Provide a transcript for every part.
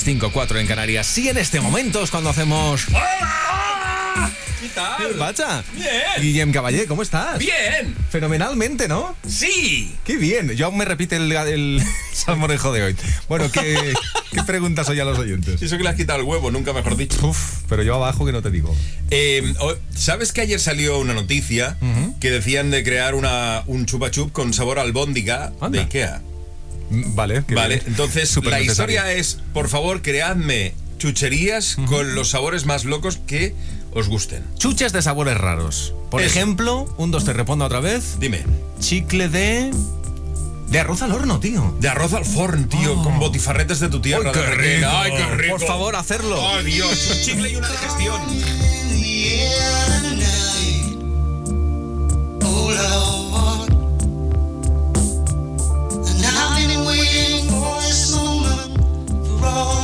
las 5, 4 en Canarias. Sí, en este momento es cuando hacemos... ¿Qué tal? ¿Qué pasa? Bien. Guillem Caballé, ¿cómo estás? Bien. Fenomenalmente, ¿no? Sí. Qué bien. Yo aún me repite el, el salmorejo de hoy. Bueno, ¿qué, ¿qué preguntas hoy a los oyentes? Eso que le has quitado el huevo, nunca mejor dicho. Uf, pero yo abajo que no te digo. Eh, o- ¿Sabes que ayer salió una noticia que decían de crear una, un chupa chup con sabor albóndiga Anda. de Ikea? Mm, Vale. Vale, bien. entonces Súper la necesario. historia es, por favor, creadme chucherías con los sabores más locos que os gusten. Chuches de sabores raros. Por Eso. ejemplo, un, dos, te respondo otra vez. Dime. Chicle de... De arroz al horno, tío. De arroz al forn, tío, con botifarretes de tu tierra. ¡Ay, qué qué rico! Por favor, hacerlo. ¡Ay, Dios! Un chicle y una digestión. fall.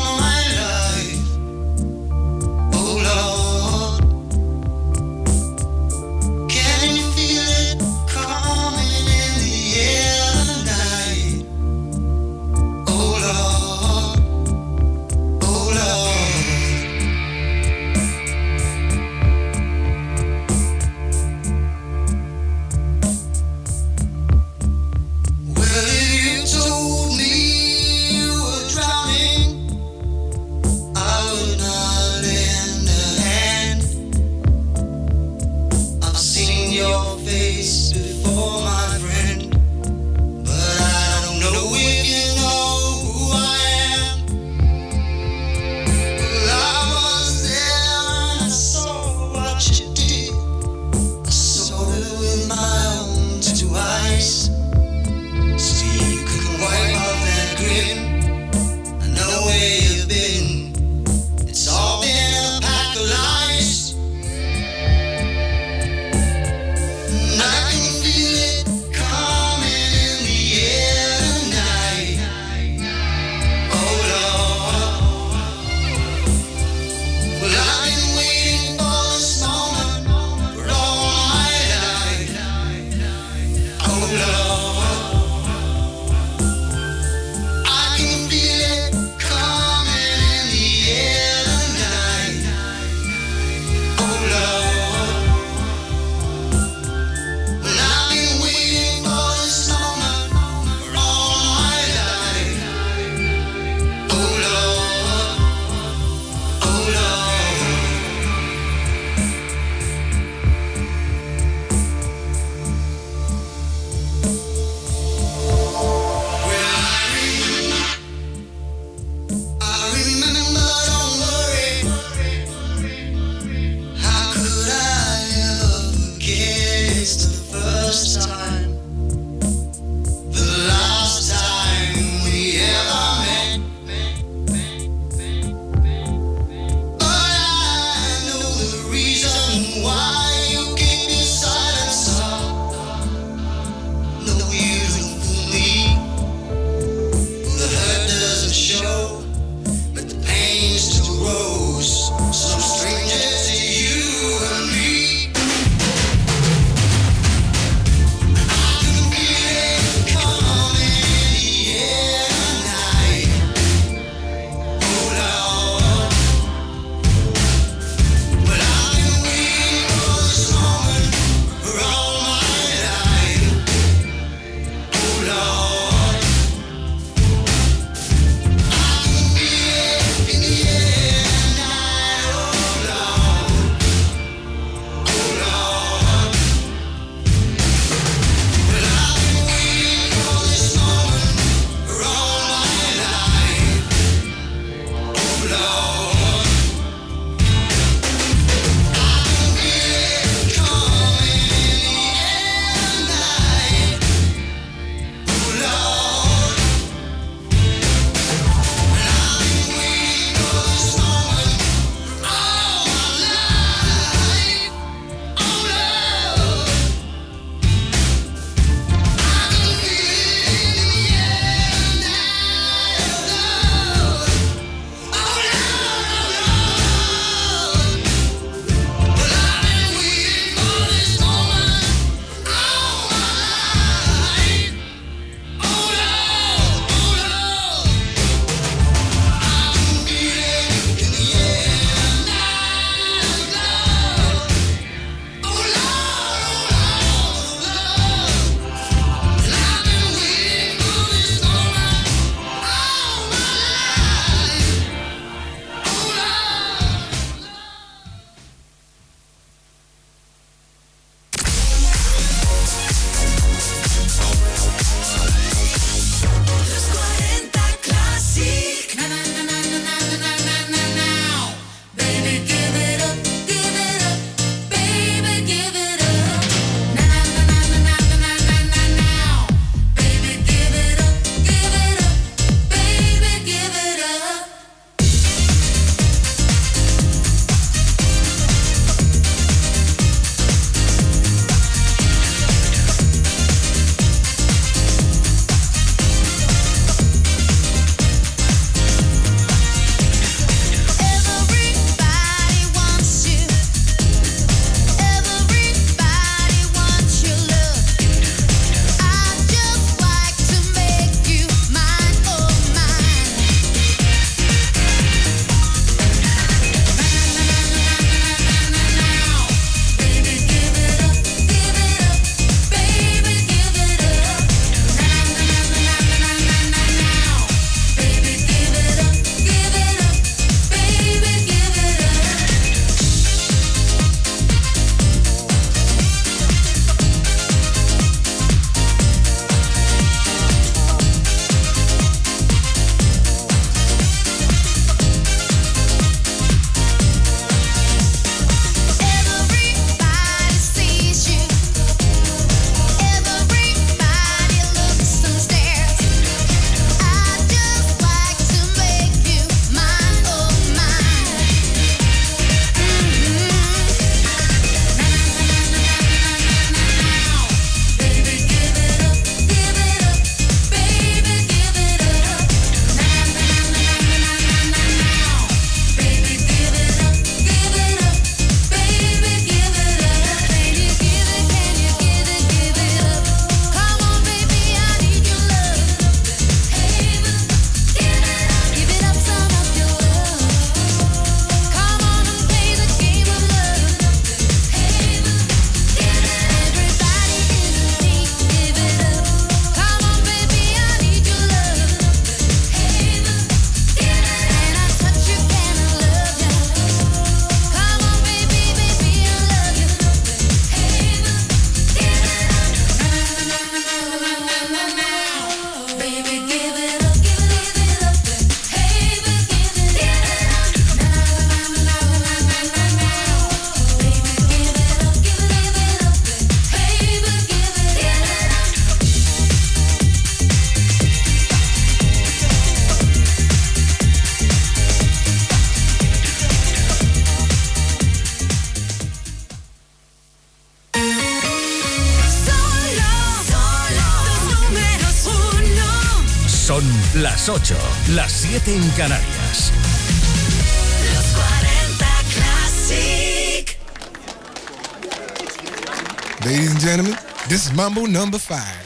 en Canarias. Ladies and gentlemen, this is Mambo number 5.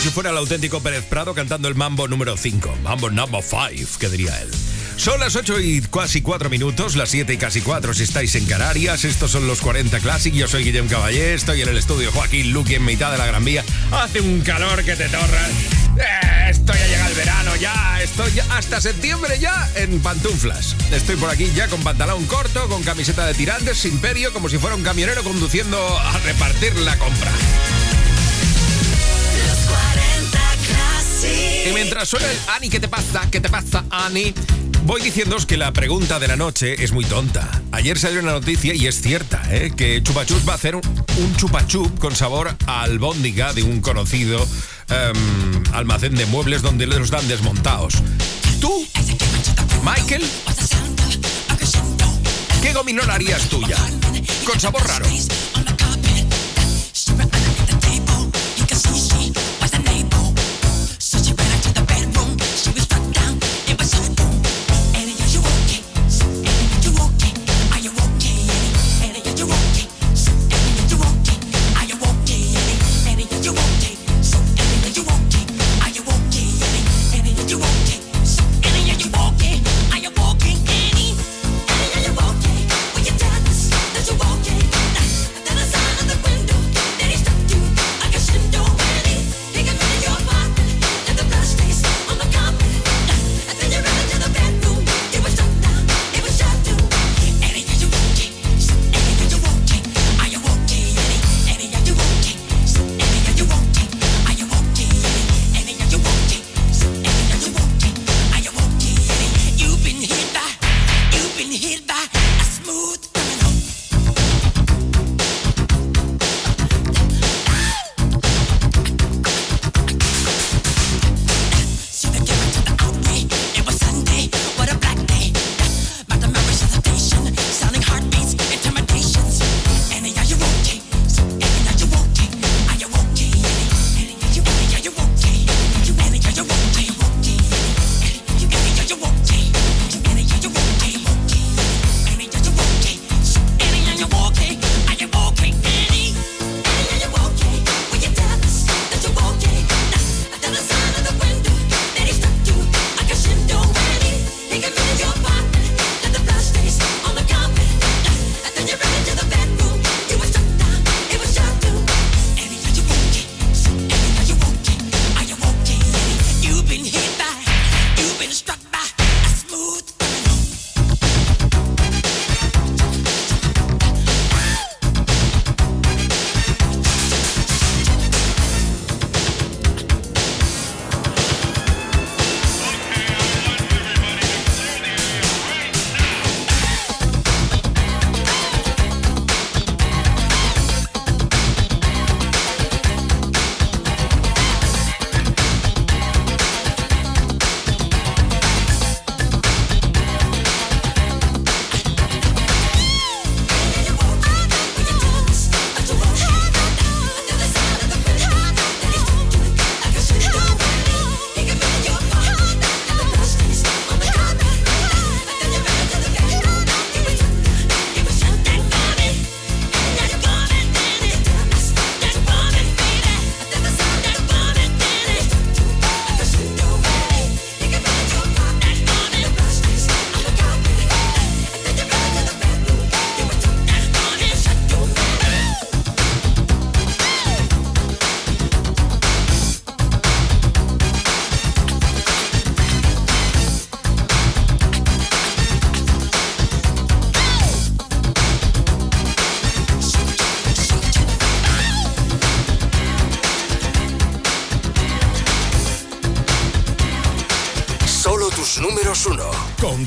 si fuera el auténtico Pérez Prado cantando el mambo número 5, mambo number 5, que diría él. Son las 8 y casi 4 minutos, las 7 y casi 4 si estáis en Canarias. Estos son los 40 Classic. Yo soy Guillem Caballé, estoy en el estudio Joaquín Luqui en mitad de la Gran Vía. Hace un calor que te torras. Eh, estoy a llegar el verano ya, estoy hasta septiembre ya en pantuflas. Estoy por aquí ya con pantalón corto, con camiseta de tirantes, sin perio, como si fuera un camionero conduciendo a repartir la compra. Mientras suena el Ani, ¿qué te pasa? ¿Qué te pasa, Ani? Voy diciéndoos que la pregunta de la noche es muy tonta. Ayer salió una noticia y es cierta, ¿eh? que Chupachus va a hacer un, un chupachup con sabor albóndiga de un conocido em, almacén de muebles donde los dan desmontados. ¿Tú, Michael? ¿Qué gominón harías tuya? Con sabor raro.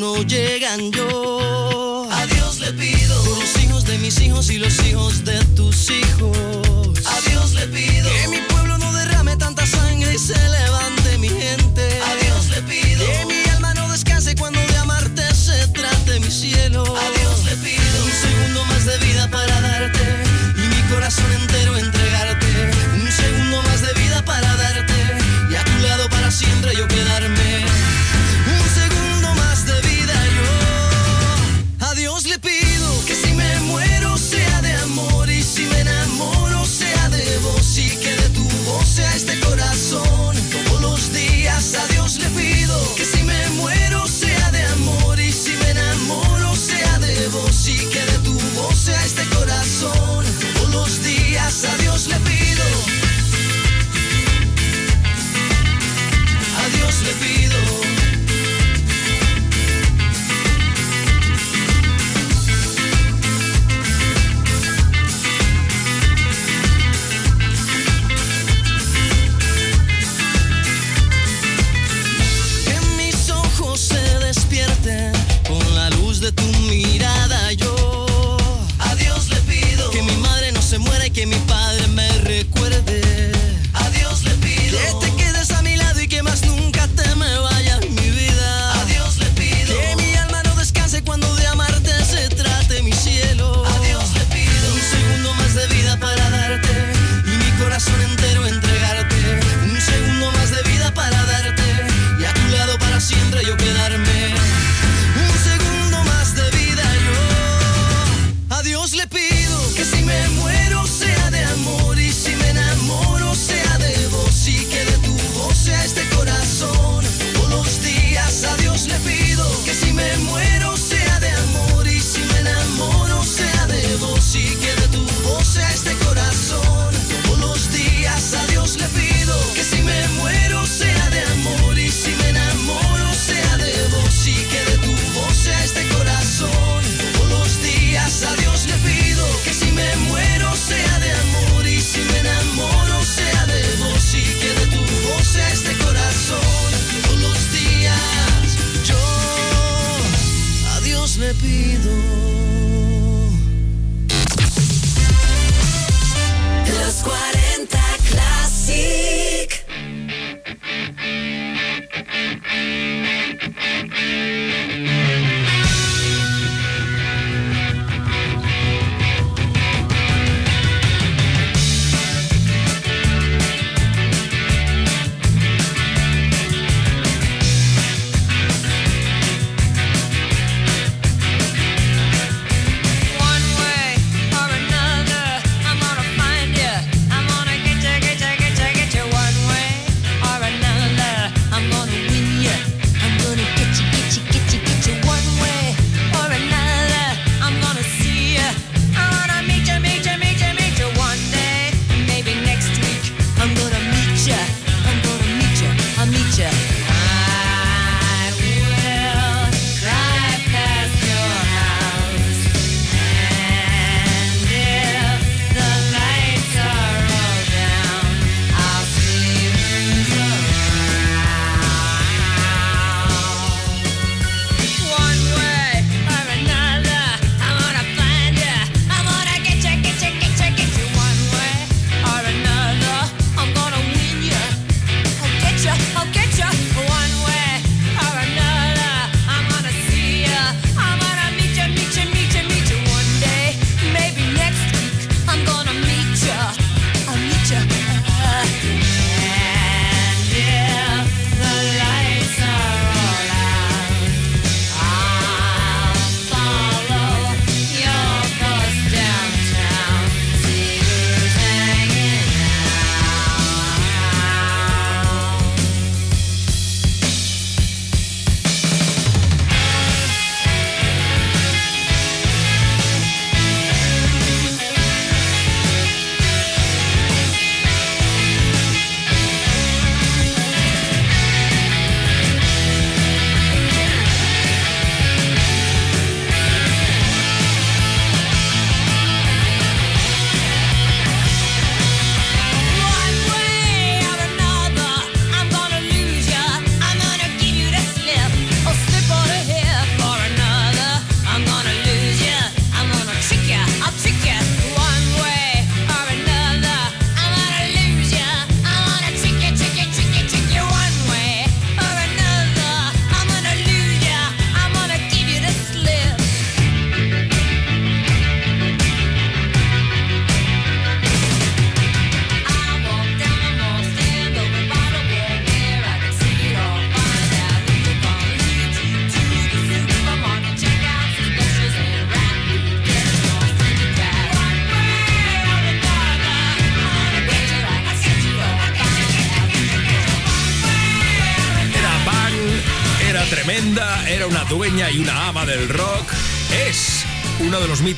no llegan yo. A Dios le pido por los hijos de mis hijos y los hijos de tus hijos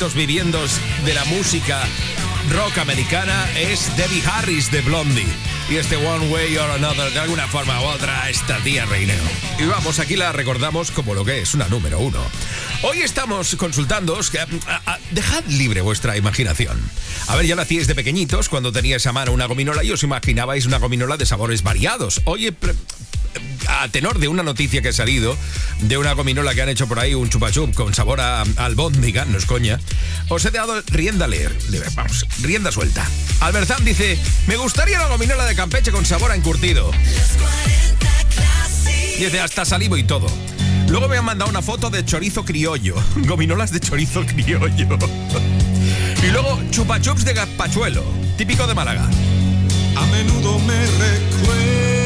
uno de la música rock americana. Es Debbie Harris de Blondie. Y este One Way or Another, de alguna forma u otra, esta tía reineo. Y vamos, aquí la recordamos como lo que es, una número uno. Hoy estamos consultándoos, dejad libre vuestra imaginación. A ver, ya lo hacíais de pequeñitos, cuando teníais a mano una gominola y os imaginabais una gominola de sabores variados. Oye, pre- tenor de una noticia que ha salido de una gominola que han hecho por ahí, un chupachup con sabor a albóndiga, no es coña, os he dado rienda leer, vamos, rienda suelta. Alberzán dice, me gustaría una gominola de Campeche con sabor a encurtido. Dice, hasta salivo y todo. Luego me han mandado una foto de chorizo criollo, gominolas de chorizo criollo. Y luego chupachups de gazpachuelo, típico de Málaga. A menudo me recuerdas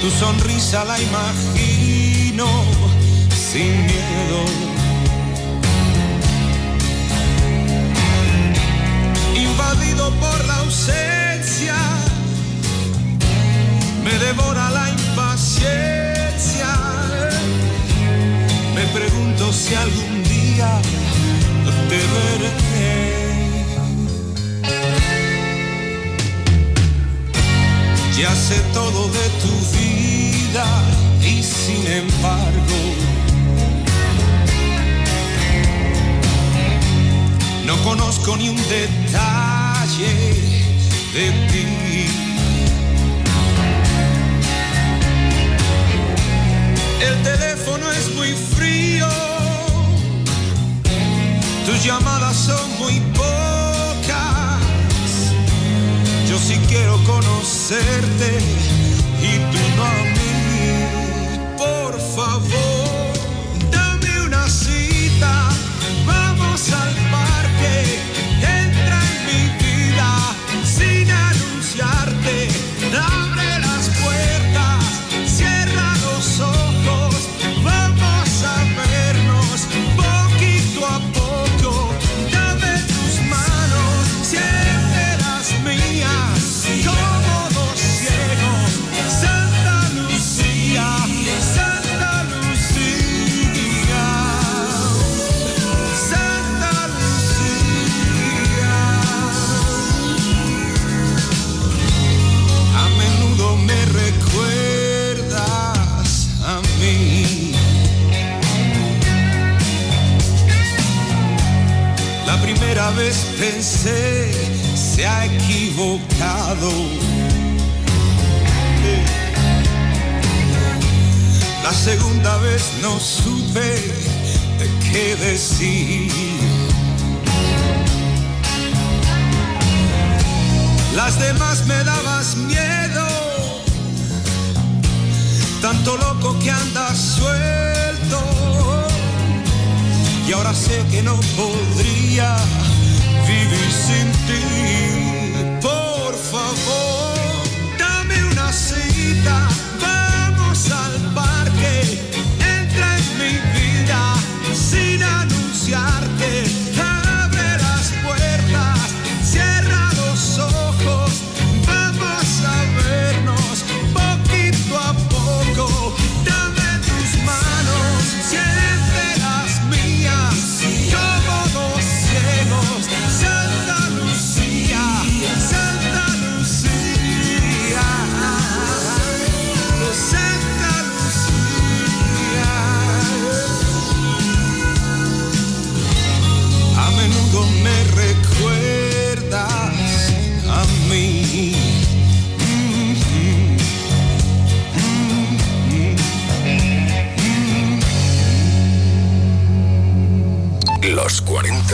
Tu sonrisa la imagino sin miedo. Invadido por la ausencia, me devora la impaciencia. Me pregunto si algún día te veré. Ya sé todo de tu vida y sin embargo no conozco ni un detalle de ti. El teléfono es muy frío, tus llamadas son muy pocas. Sí quiero conocerte y tú no a mí. Por favor, pensé, se ha equivocado. La segunda vez no supe de qué decir. Las demás me dabas miedo, tanto loco que andas suelto. Y ahora sé que no podría Por favor, dame una cita,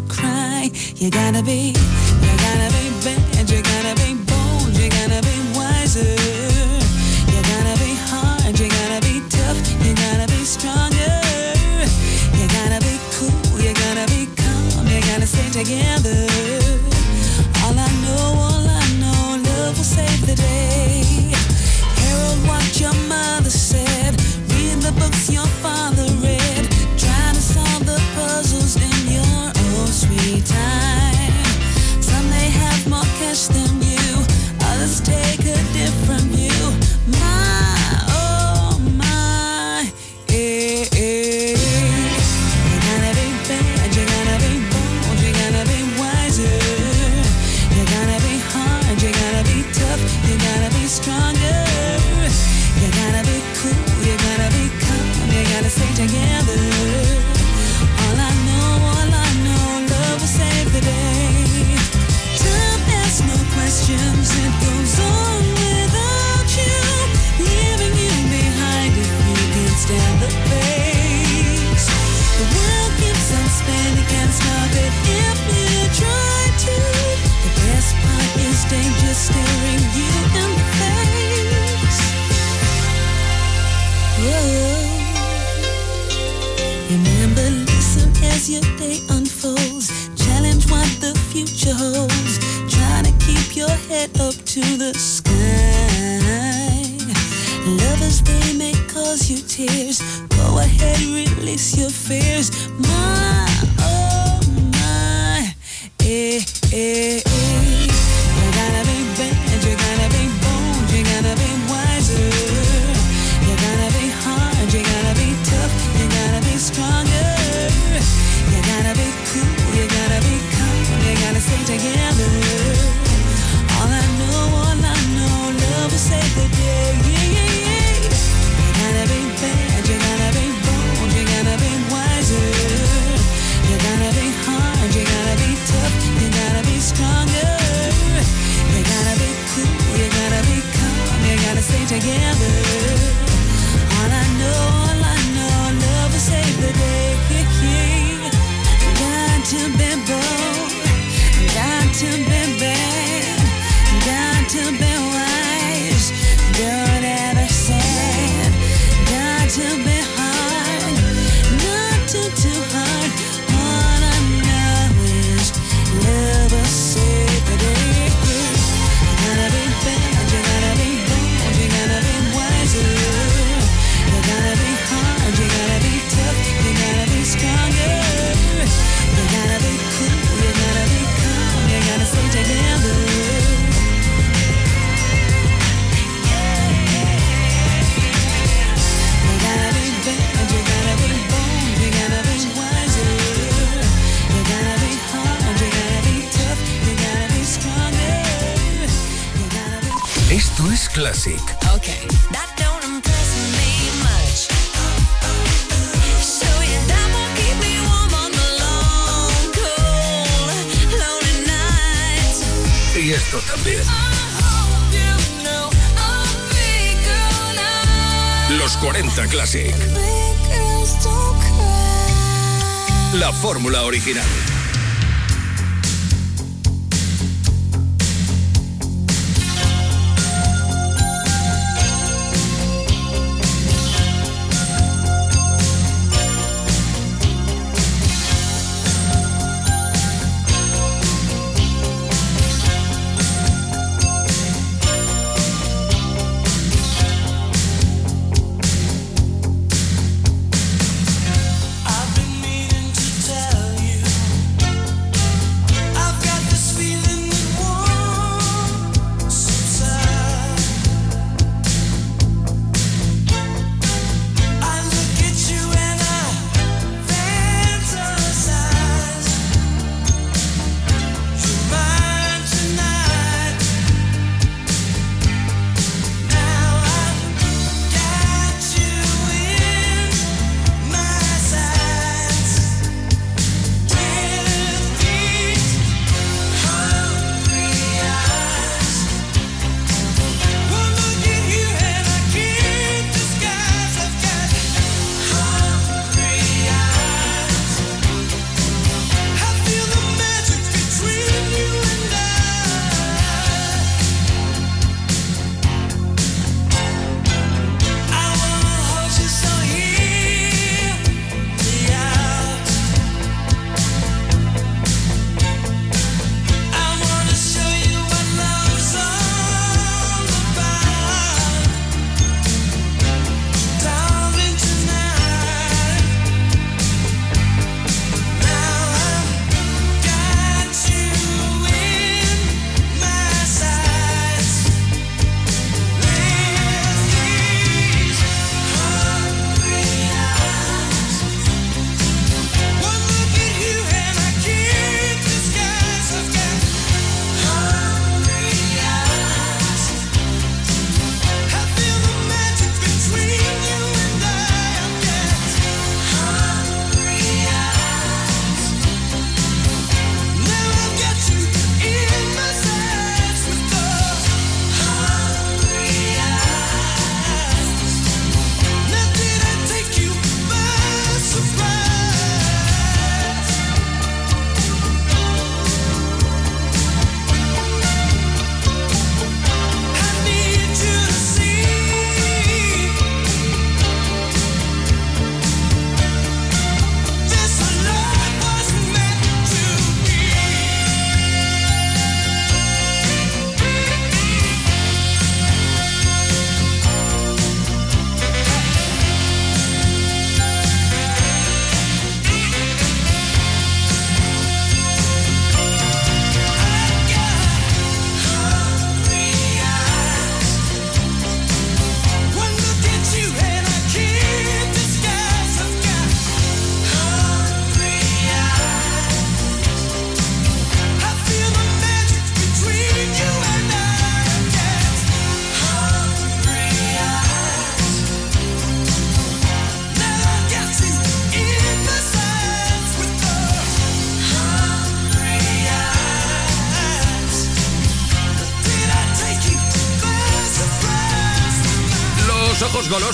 to cry. You gotta be, you gotta be bad, you gotta be bold, you gotta be wiser. You gotta be hard, you gotta be tough, you gotta be stronger. You gotta be cool, you gotta be calm, you gotta stay together. all I know Classic. Okay. That don't impress me much. So yeah, that won't keep me warm on the long, cold, lonely nights. Y esto también. Los 40 Classic. La fórmula original.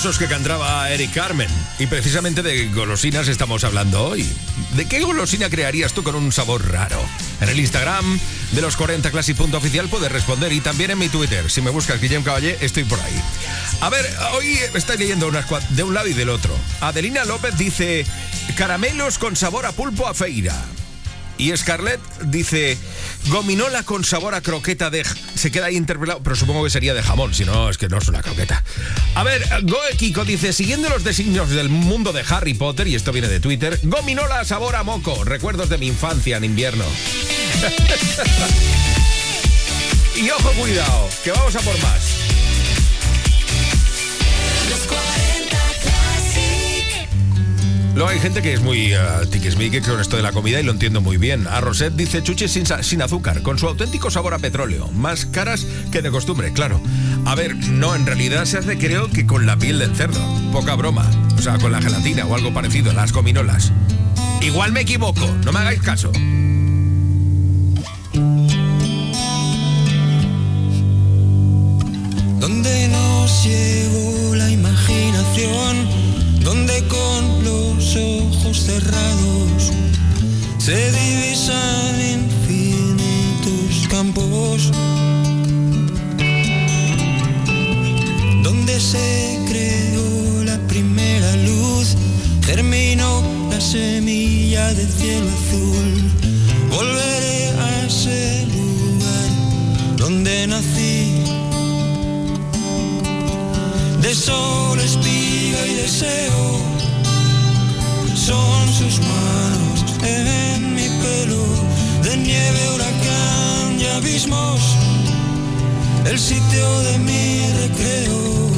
Que cantaba Eric Carmen. Y precisamente de golosinas estamos hablando hoy. ¿De qué golosina crearías tú con un sabor raro? En el Instagram de los 40 Classic.oficial puedes responder y también en mi Twitter. Si me buscas Guillem Caballé, estoy por ahí. A ver, hoy estoy leyendo unas de un lado y del otro. Adelina López dice caramelos con sabor a pulpo a feira. Y Scarlett dice gominola con sabor a croqueta de... j-". Se queda ahí interpelado, pero supongo que sería de jamón, si no, es que no es una croqueta. A ver, Goe Kiko dice, siguiendo los designios del mundo de Harry Potter, y esto viene de Twitter, gominola sabor a moco, recuerdos de mi infancia en invierno. y ojo, cuidado, que vamos a por más. Los 40 Classic. Luego hay gente que es muy uh, tiquismique con esto de la comida y lo entiendo muy bien. A Roset dice chuches sin, sin azúcar, con su auténtico sabor a petróleo. Más caras que de costumbre, claro. A ver, no, en realidad se hace creo que con la piel del cerdo. Poca broma. O sea, con la gelatina o algo parecido, las gominolas. Igual me equivoco, no me hagáis caso. donde nos llevó la imaginación, donde con los ojos cerrados se divisan infinitos campos, semilla del cielo azul. Volveré a ese lugar donde nací de sol, espiga y deseo. Son sus manos en mi pelo, de nieve, huracán y abismos, el sitio de mi recreo.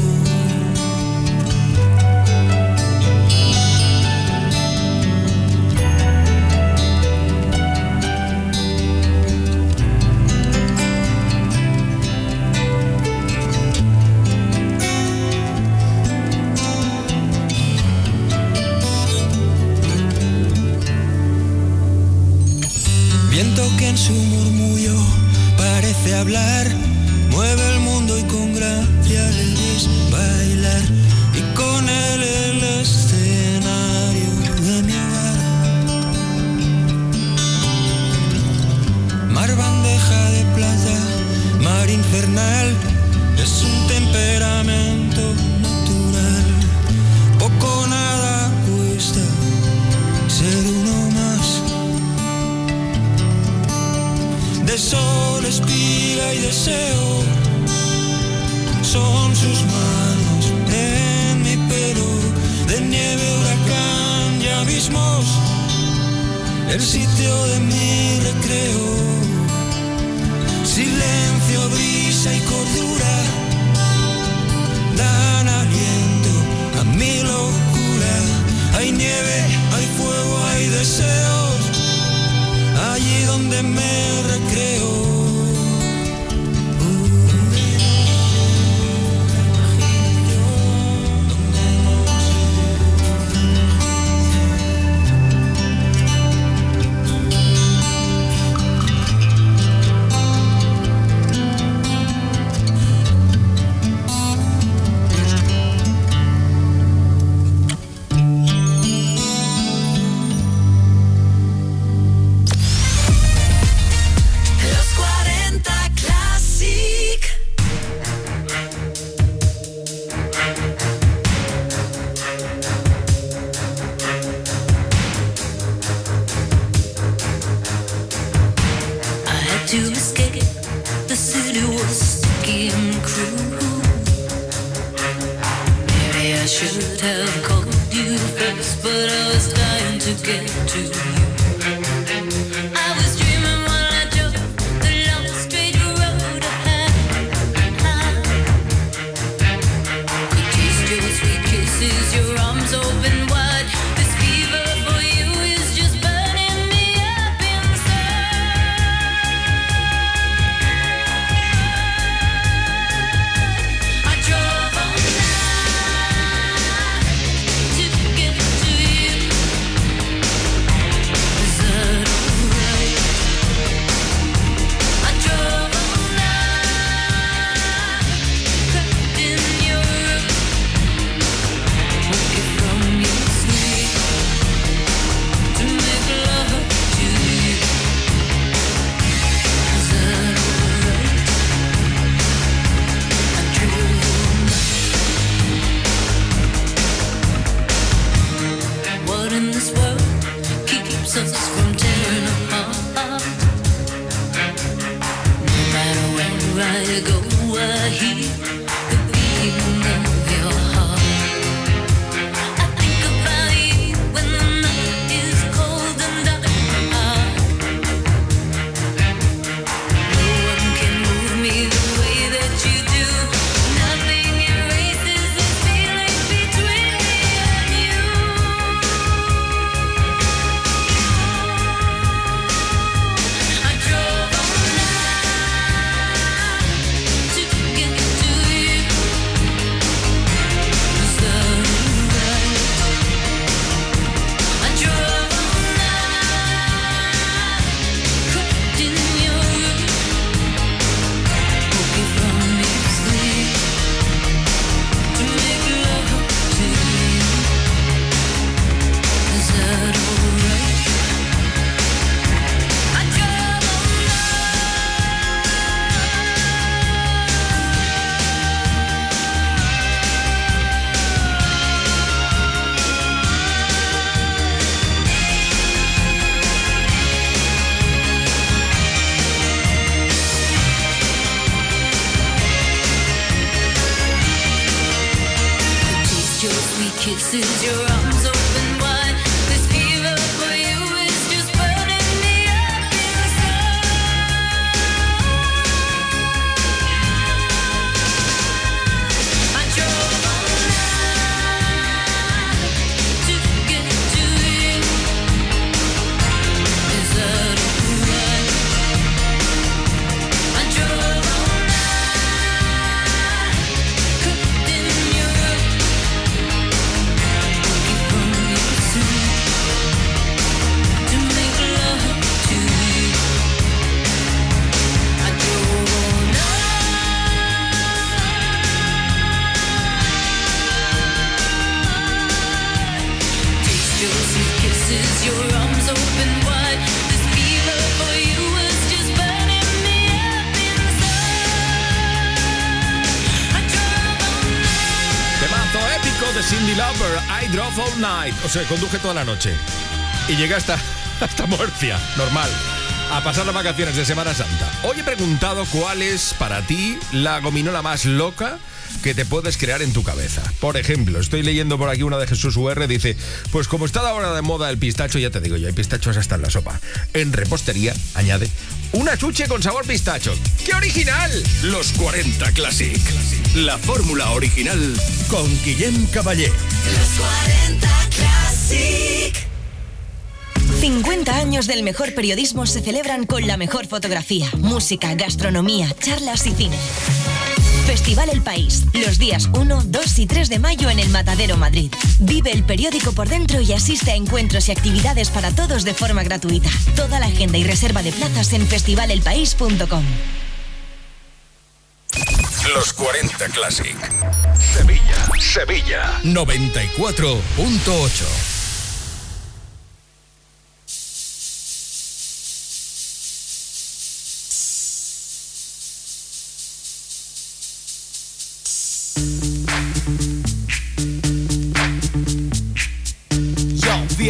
Conduje toda la noche. Y llegué hasta, hasta Murcia, normal. A pasar las vacaciones de Semana Santa. Hoy he preguntado cuál es para ti la gominola más loca que te puedes crear en tu cabeza. Por ejemplo, estoy leyendo por aquí una de Jesús UR, dice, pues como está ahora de moda el pistacho, ya te digo yo, hay pistachos hasta en la sopa. En repostería, añade, una chuche con sabor pistacho. ¡Qué original! Los 40 Classic. La fórmula original con Guillem Caballé. Los 40 Classic. 50 años del mejor periodismo se celebran con la mejor fotografía, música, gastronomía, charlas y cine. Festival El País, los días 1, 2 y 3 de mayo en el Matadero Madrid. Vive el periódico por dentro y asiste a encuentros y actividades para todos de forma gratuita. Toda la agenda y reserva de plazas en festivalelpaís.com. Los 40 Classic. Sevilla, Sevilla. 94.8.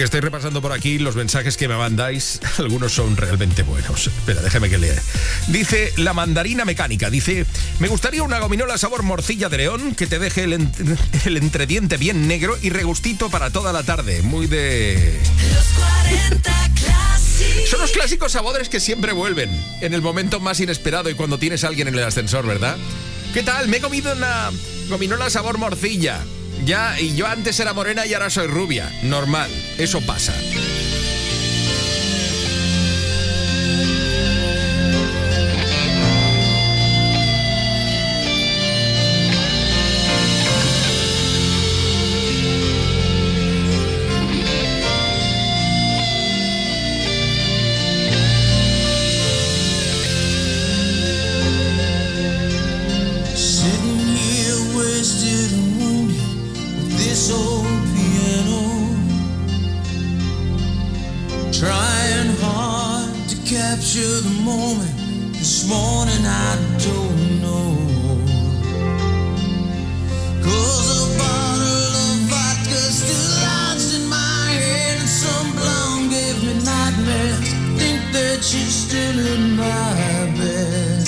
que estoy repasando por aquí los mensajes que me mandáis. Algunos son realmente buenos. Espera, déjeme que lea. Dice la mandarina mecánica. Dice, me gustaría una gominola sabor morcilla de león que te deje el, ent- el entrediente bien negro y regustito para toda la tarde. Muy de... Los 40 Classic. Son los clásicos sabores que siempre vuelven en el momento más inesperado y cuando tienes a alguien en el ascensor, ¿verdad? ¿Qué tal? Me he comido una gominola sabor morcilla. Ya, y yo antes era morena y ahora soy rubia. Normal, eso pasa. She's still in my bed.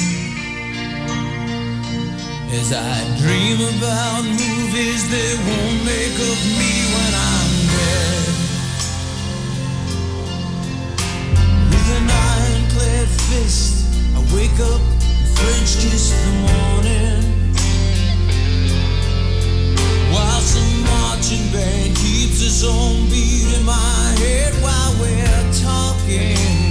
As I dream about movies they won't make of me when I'm dead. With an ironclad fist, I wake up and French kiss the morning. While some marching band keeps its own beat in my head while we're talking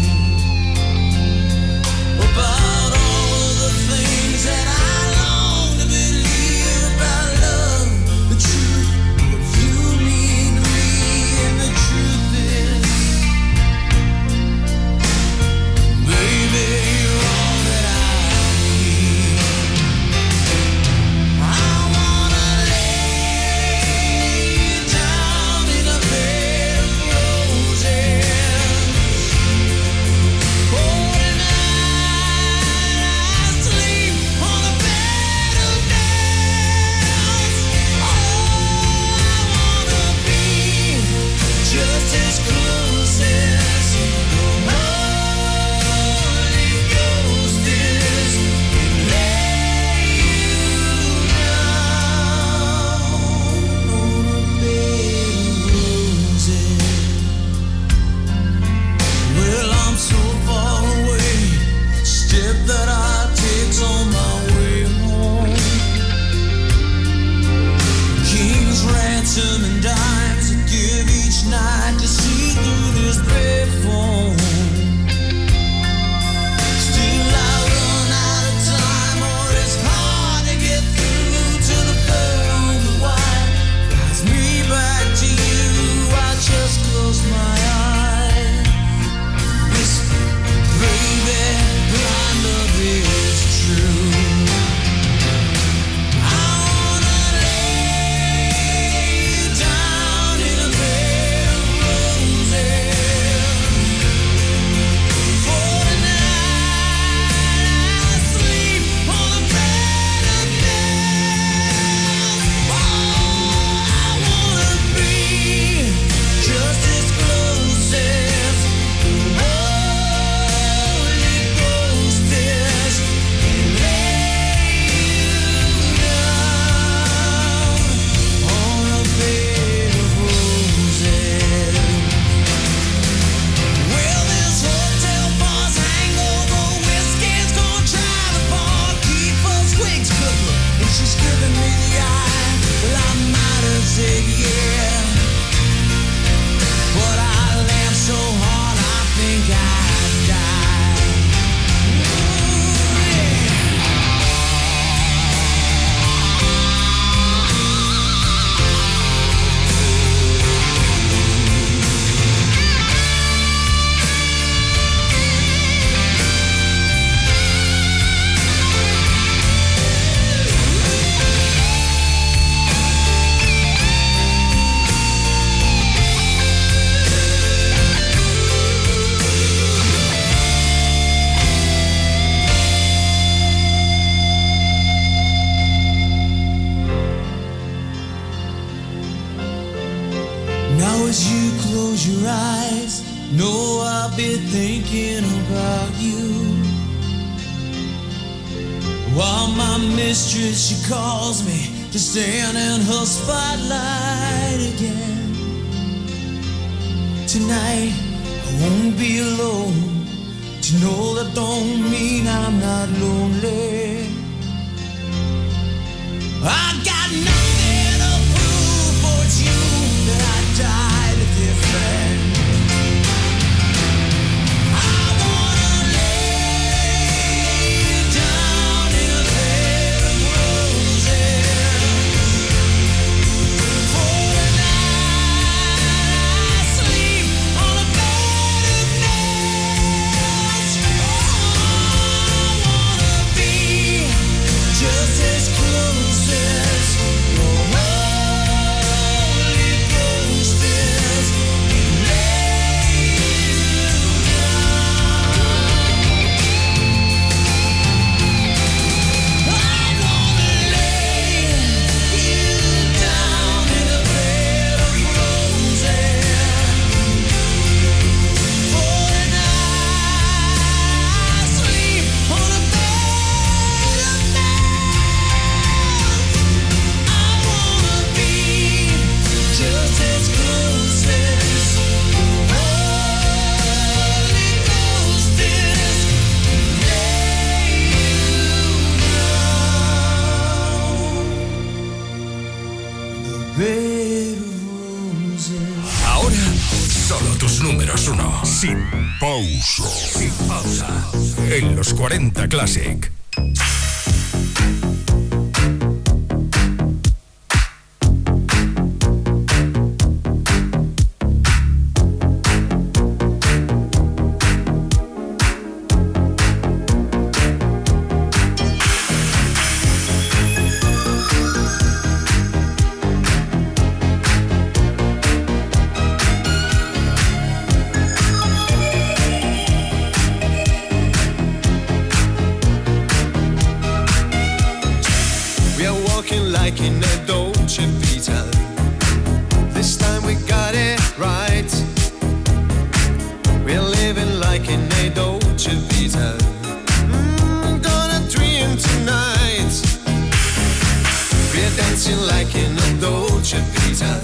dancing like in a Dolce Vita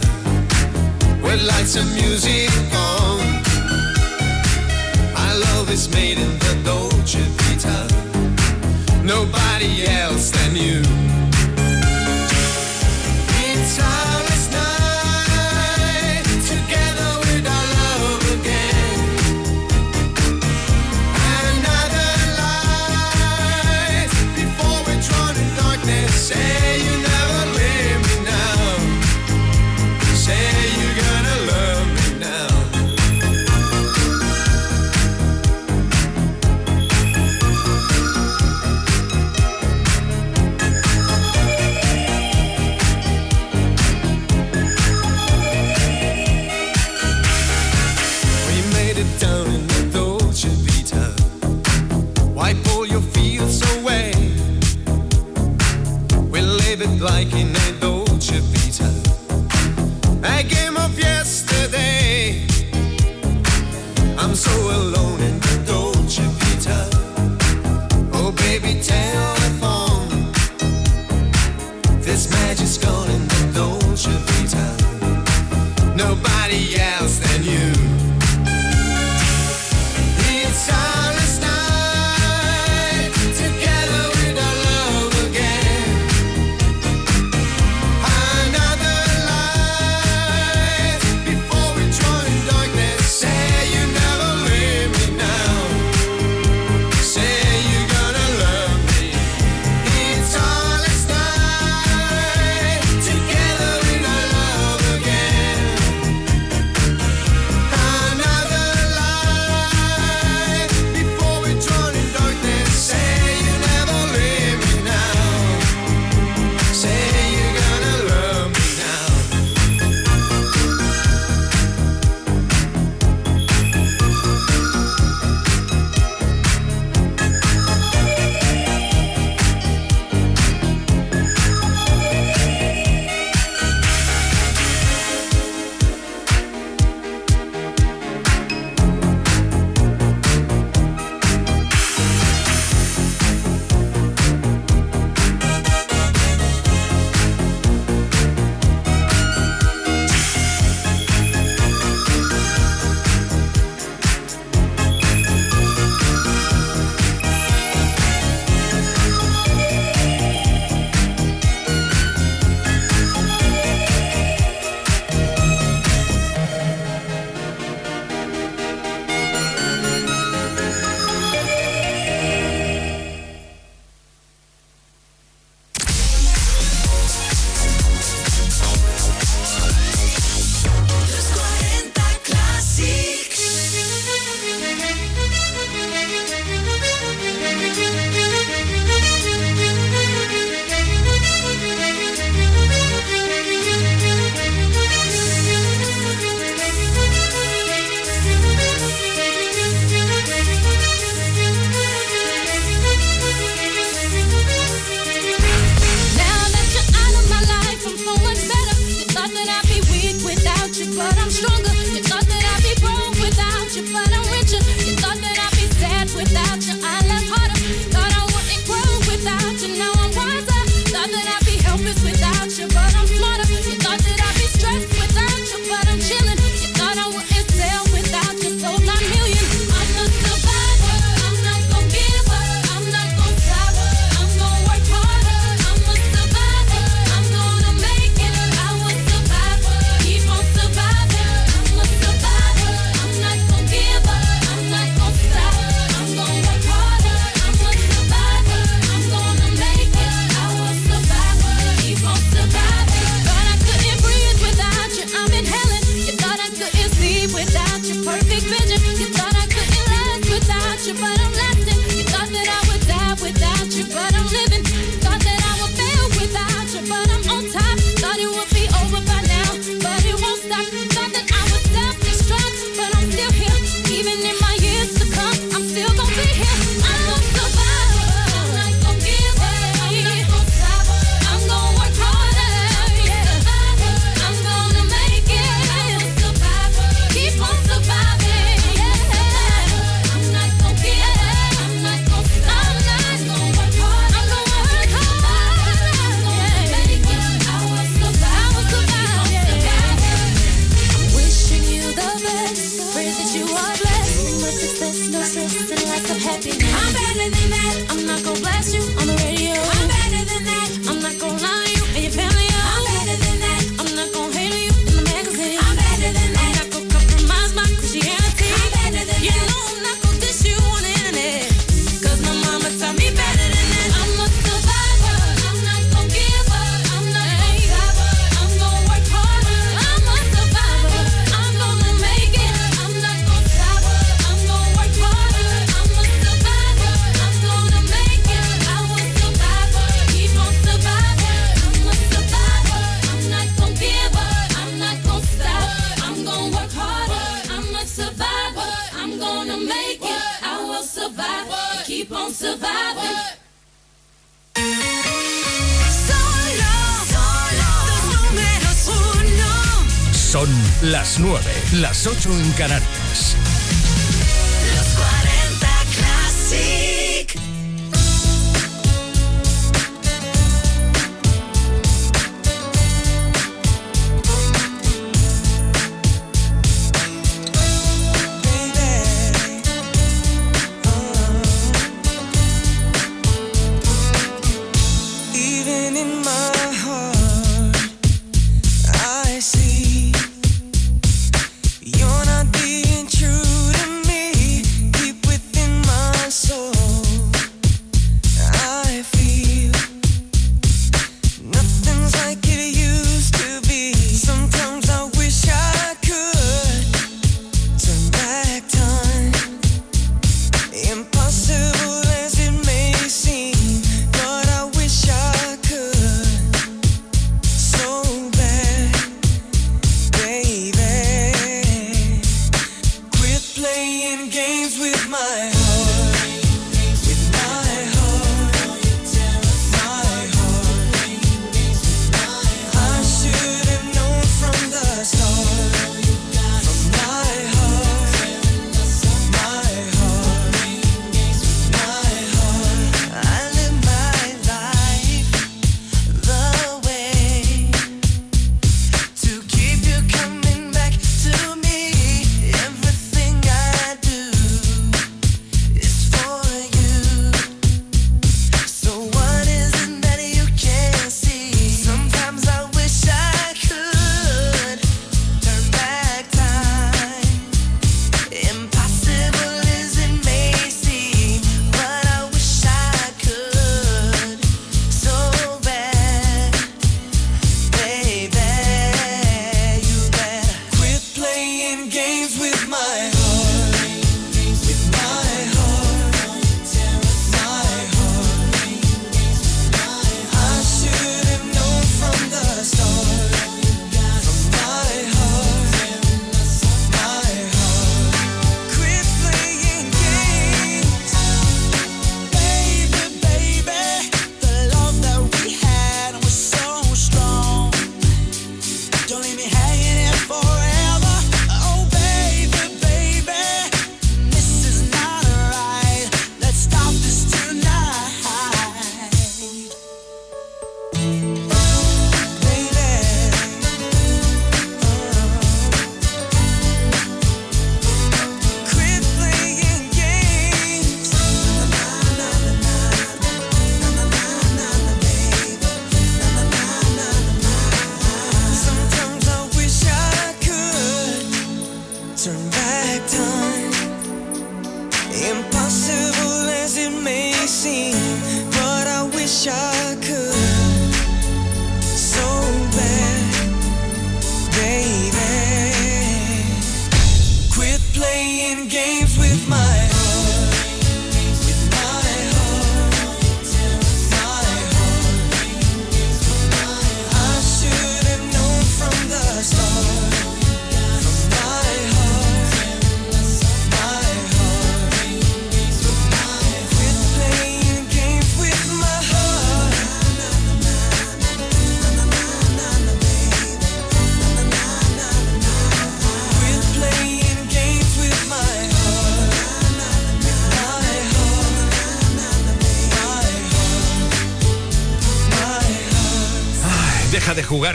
With lights and music on. Our love is made in the Dolce Vita Nobody else than you.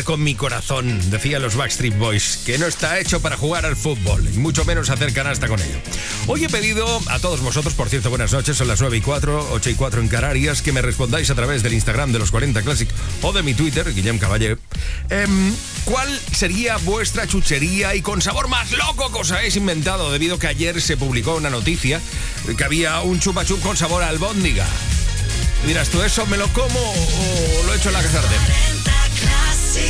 con mi corazón, decían los Backstreet Boys, que no está hecho para jugar al fútbol, y mucho menos hacer canasta con ello. Hoy he pedido a todos vosotros, por cierto, buenas noches, son las 9 y 4, 8 y 4 en Canarias, que me respondáis a través del Instagram de los 40 Classic o de mi Twitter, Guillem Caballé, eh, ¿cuál sería vuestra chuchería y con sabor más loco que os habéis inventado? Debido a que ayer se publicó una noticia que había un chupa chup con sabor a albóndiga. Dirás tú, ¿eso me lo como o lo echo en la sartén?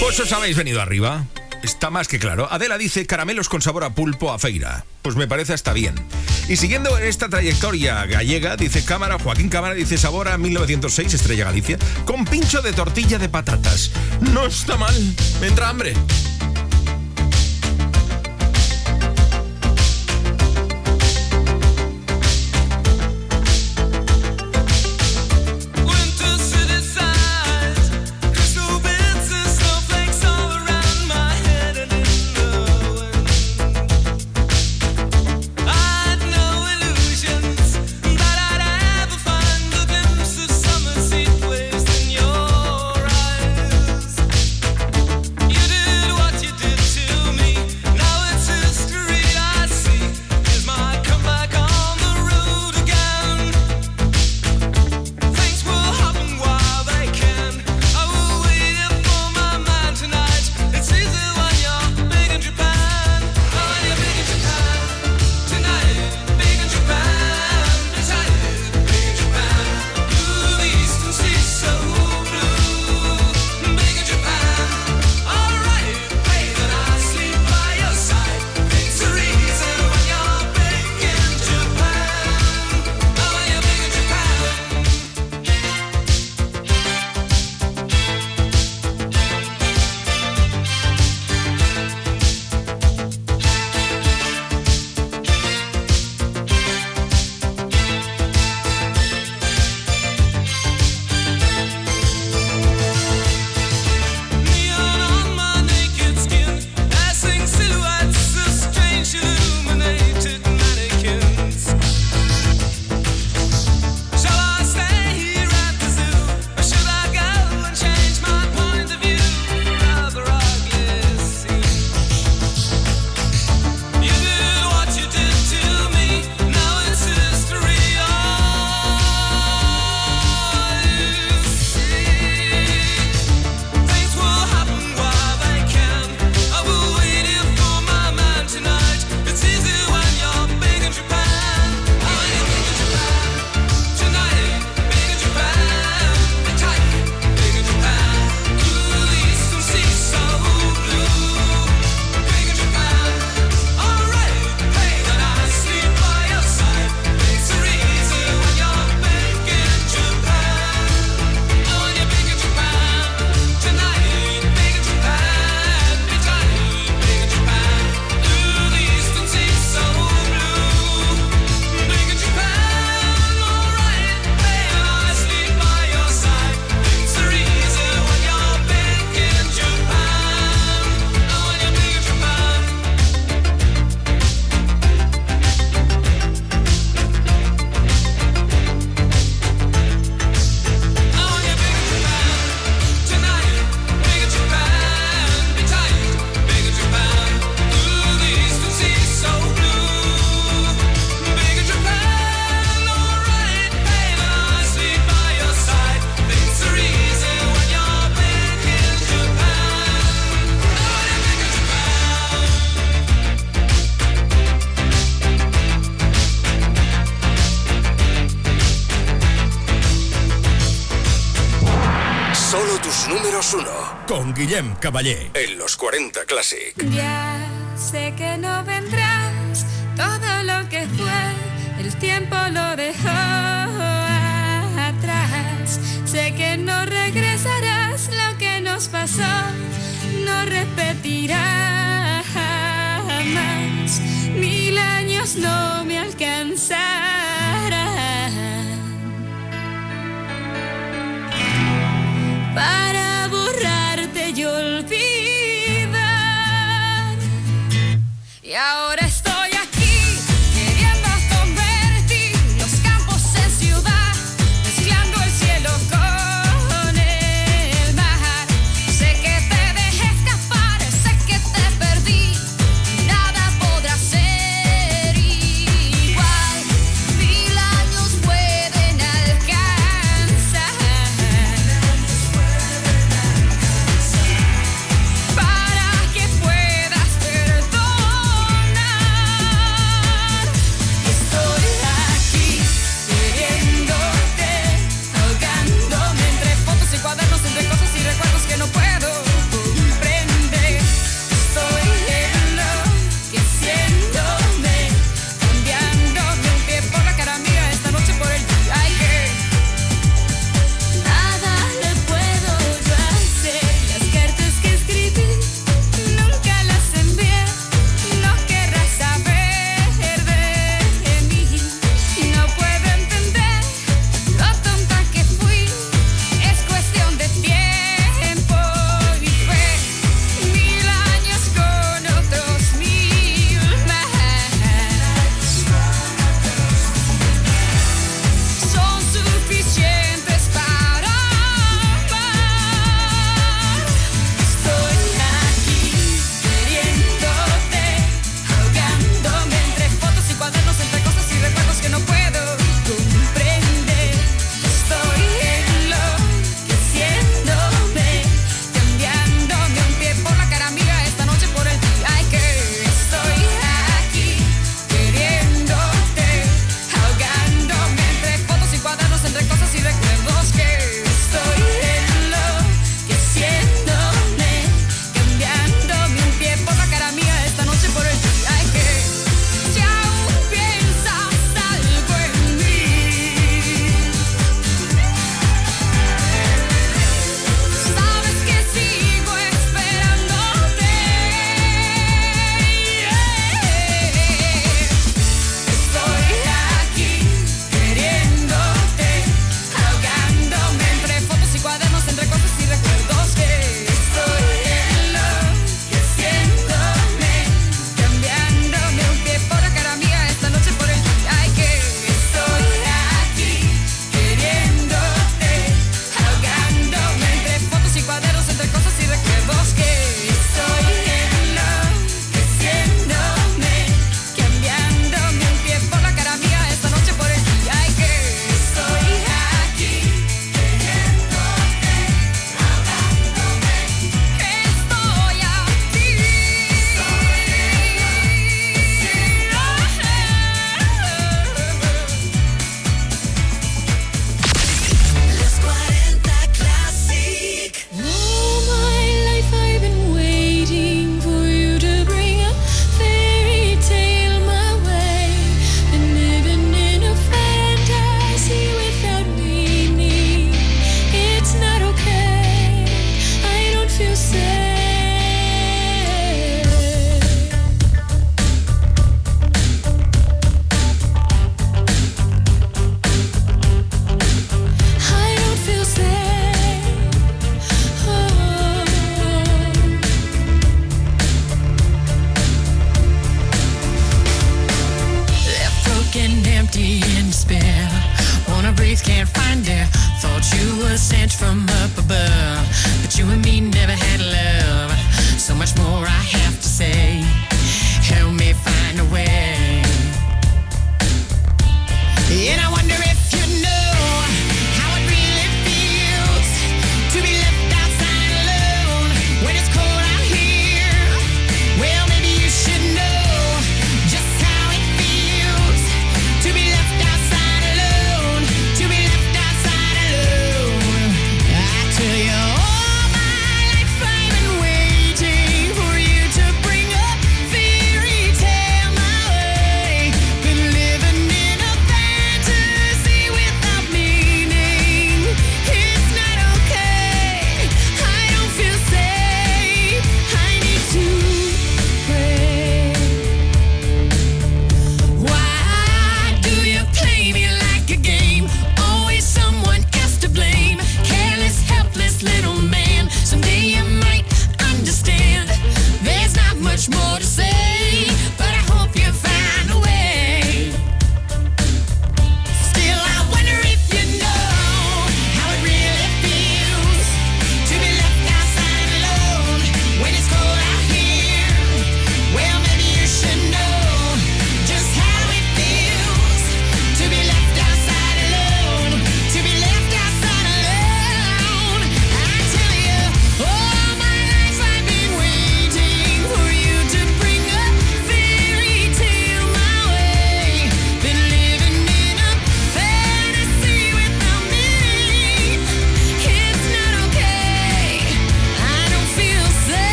Pues os habéis venido arriba. Está más que claro. Adela dice caramelos con sabor a pulpo a feira. Pues me parece hasta bien. Y siguiendo esta trayectoria gallega, dice Cámara, Joaquín Cámara dice sabor a 1906 Estrella Galicia, con pincho de tortilla de patatas. No está mal. Me entra hambre. Caballé en los 40 Classic.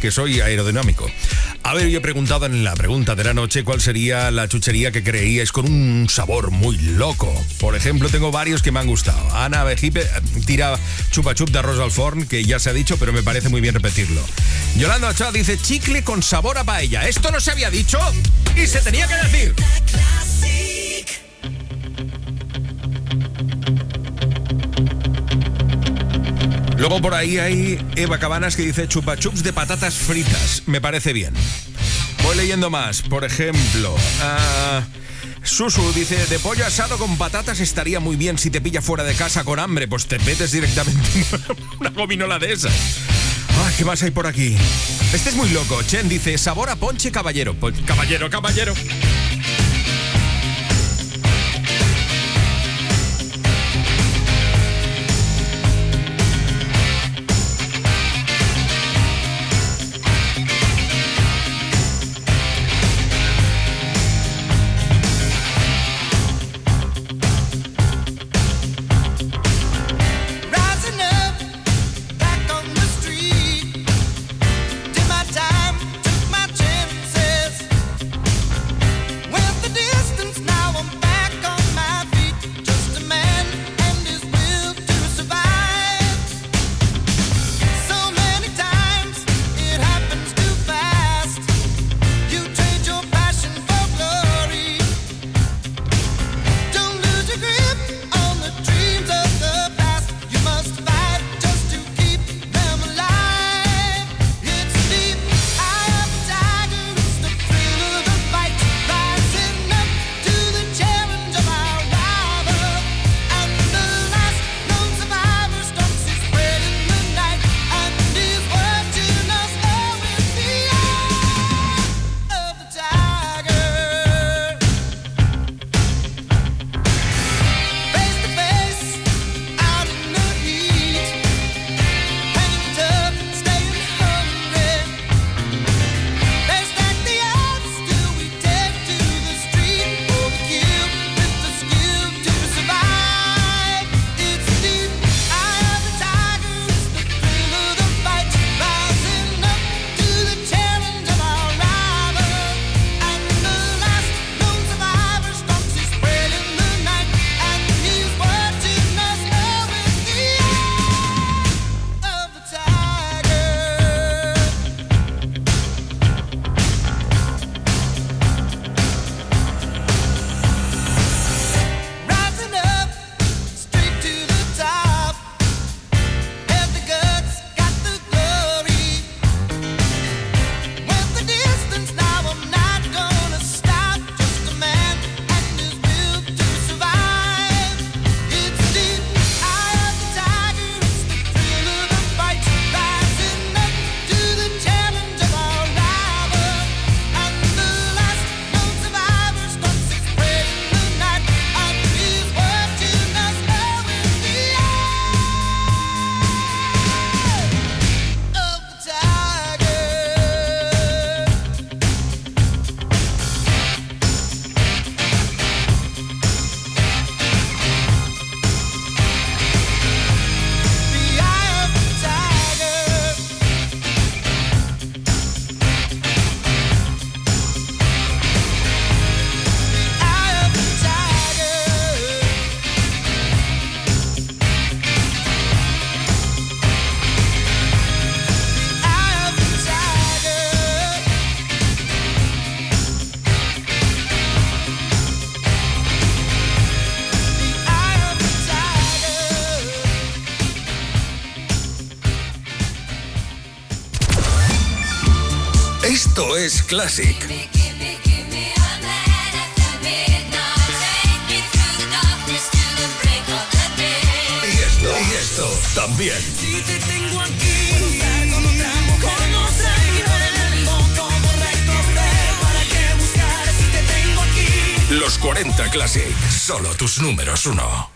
que soy aerodinámico. A ver, yo he preguntado en la pregunta de la noche cuál sería la chuchería que creíais con un sabor muy loco. Por ejemplo, tengo varios que me han gustado. Ana Bejipe eh, tira chupa chup de arroz al forn, que ya se ha dicho, pero me parece muy bien repetirlo. Yolanda Ochoa dice chicle con sabor a paella. ¿Esto no se había dicho? Y se tenía que decir. Luego por ahí hay Eva Cabanas que dice chupachups de patatas fritas. Me parece bien. Voy leyendo más. Por ejemplo, ah, Susu dice, de pollo asado con patatas estaría muy bien si te pilla fuera de casa con hambre. Pues te metes directamente una gominola de esas. Ay, ¿qué más hay por aquí? Este es muy loco. Chen dice, sabor a ponche caballero. Pues, caballero, caballero. Esto es Classic. Y esto, también. Si te. Los 40 Classic. Solo tus números uno.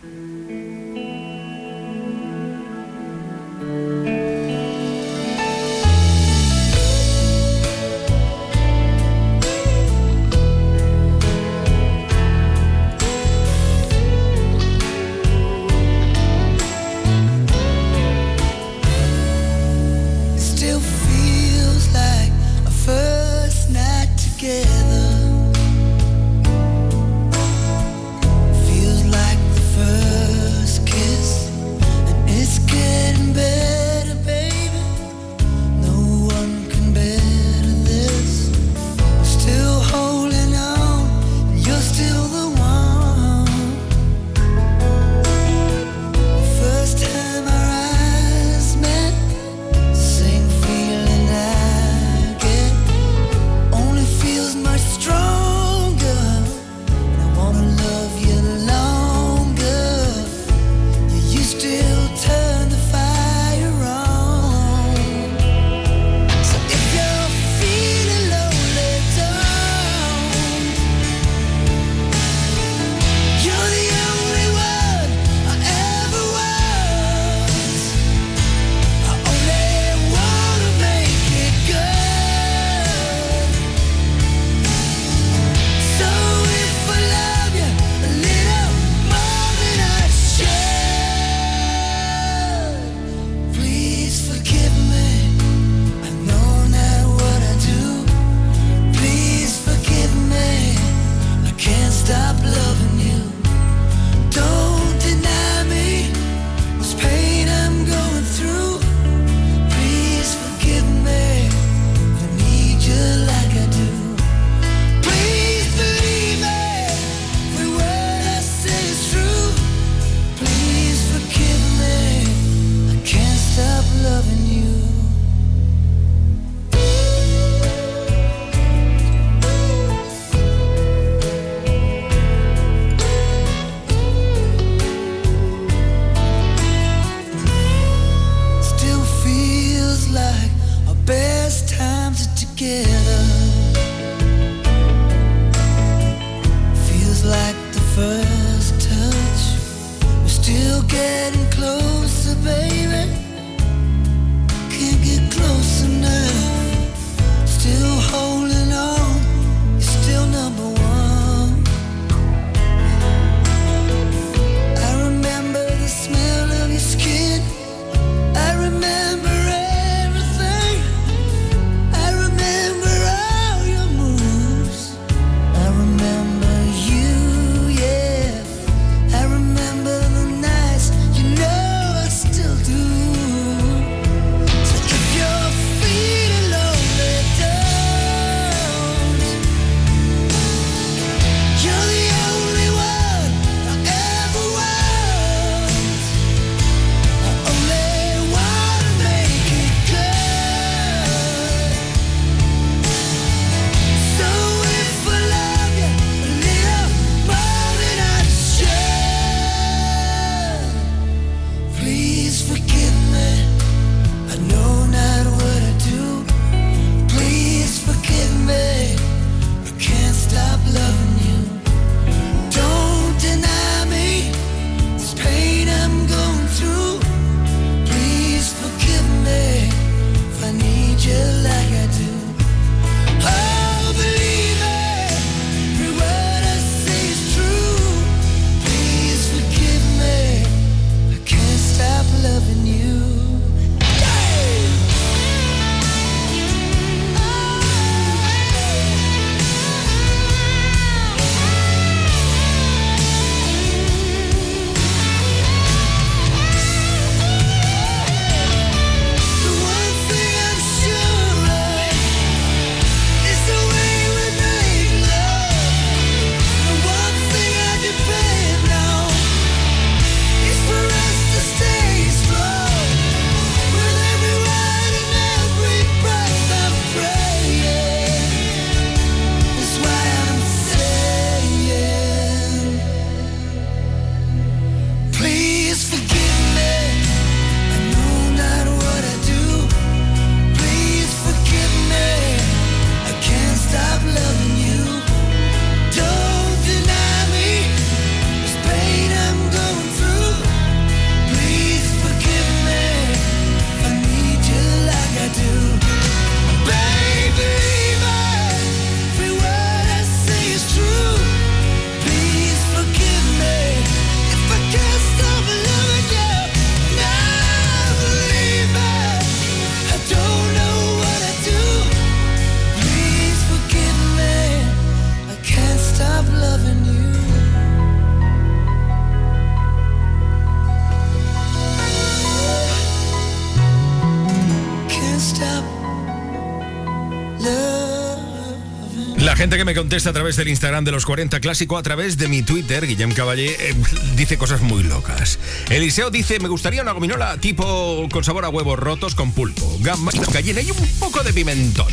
A través del Instagram de los 40 Clásico, a través de mi Twitter, Guillem Caballé, eh, dice cosas muy locas. Eliseo dice, me gustaría una gominola tipo con sabor a huevos rotos con pulpo, gambas, gallina y un poco de pimentón.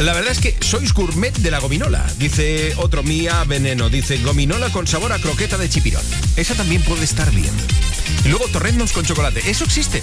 La verdad es que sois gourmet de la gominola, dice otro mía veneno, dice gominola con sabor a croqueta de chipirón. Esa también puede estar bien. Luego torreznos con chocolate, ¿eso existe?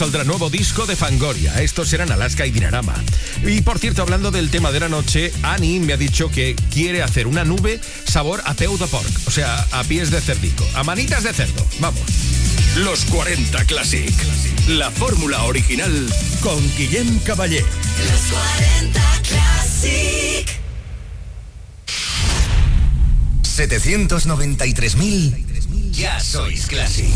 Saldrá nuevo disco de Fangoria. Estos serán Alaska y Dinarama. Y por cierto, hablando del tema de la noche, Annie me ha dicho que quiere hacer una nube sabor a peu de porc, o sea, a pies de cerdico, a manitas de cerdo. Vamos. Los 40 Classic. La fórmula original con Guillem Caballé. Los 40 Classic. 793.000. Sois Classic.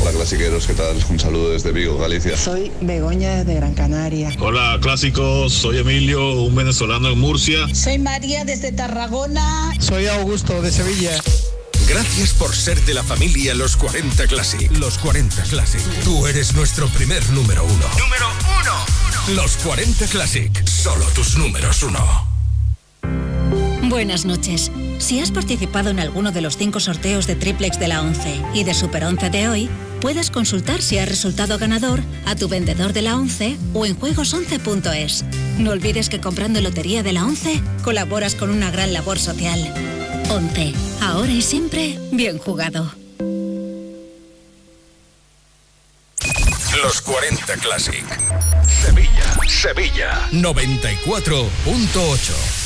Hola clasiqueros, ¿qué tal? Un saludo desde Vigo, Galicia. Soy Begoña de Gran Canaria. Hola clásicos, soy Emilio, un venezolano en Murcia. Soy María desde Tarragona. Soy Augusto de Sevilla. Gracias por ser de la familia Los 40 Classic. Los 40 Classic. Tú eres nuestro primer número uno. Número uno. Los 40 Classic. Solo tus números uno. Buenas noches. Si has participado en alguno de los cinco sorteos de triplex de la 11 y de Super 11 de hoy, puedes consultar si has resultado ganador a tu vendedor de la 11 o en juegos11.es. No olvides que comprando lotería de la 11 colaboras con una gran labor social. 11. Ahora y siempre, bien jugado. Los 40 Classic. Sevilla, Sevilla. 94.8.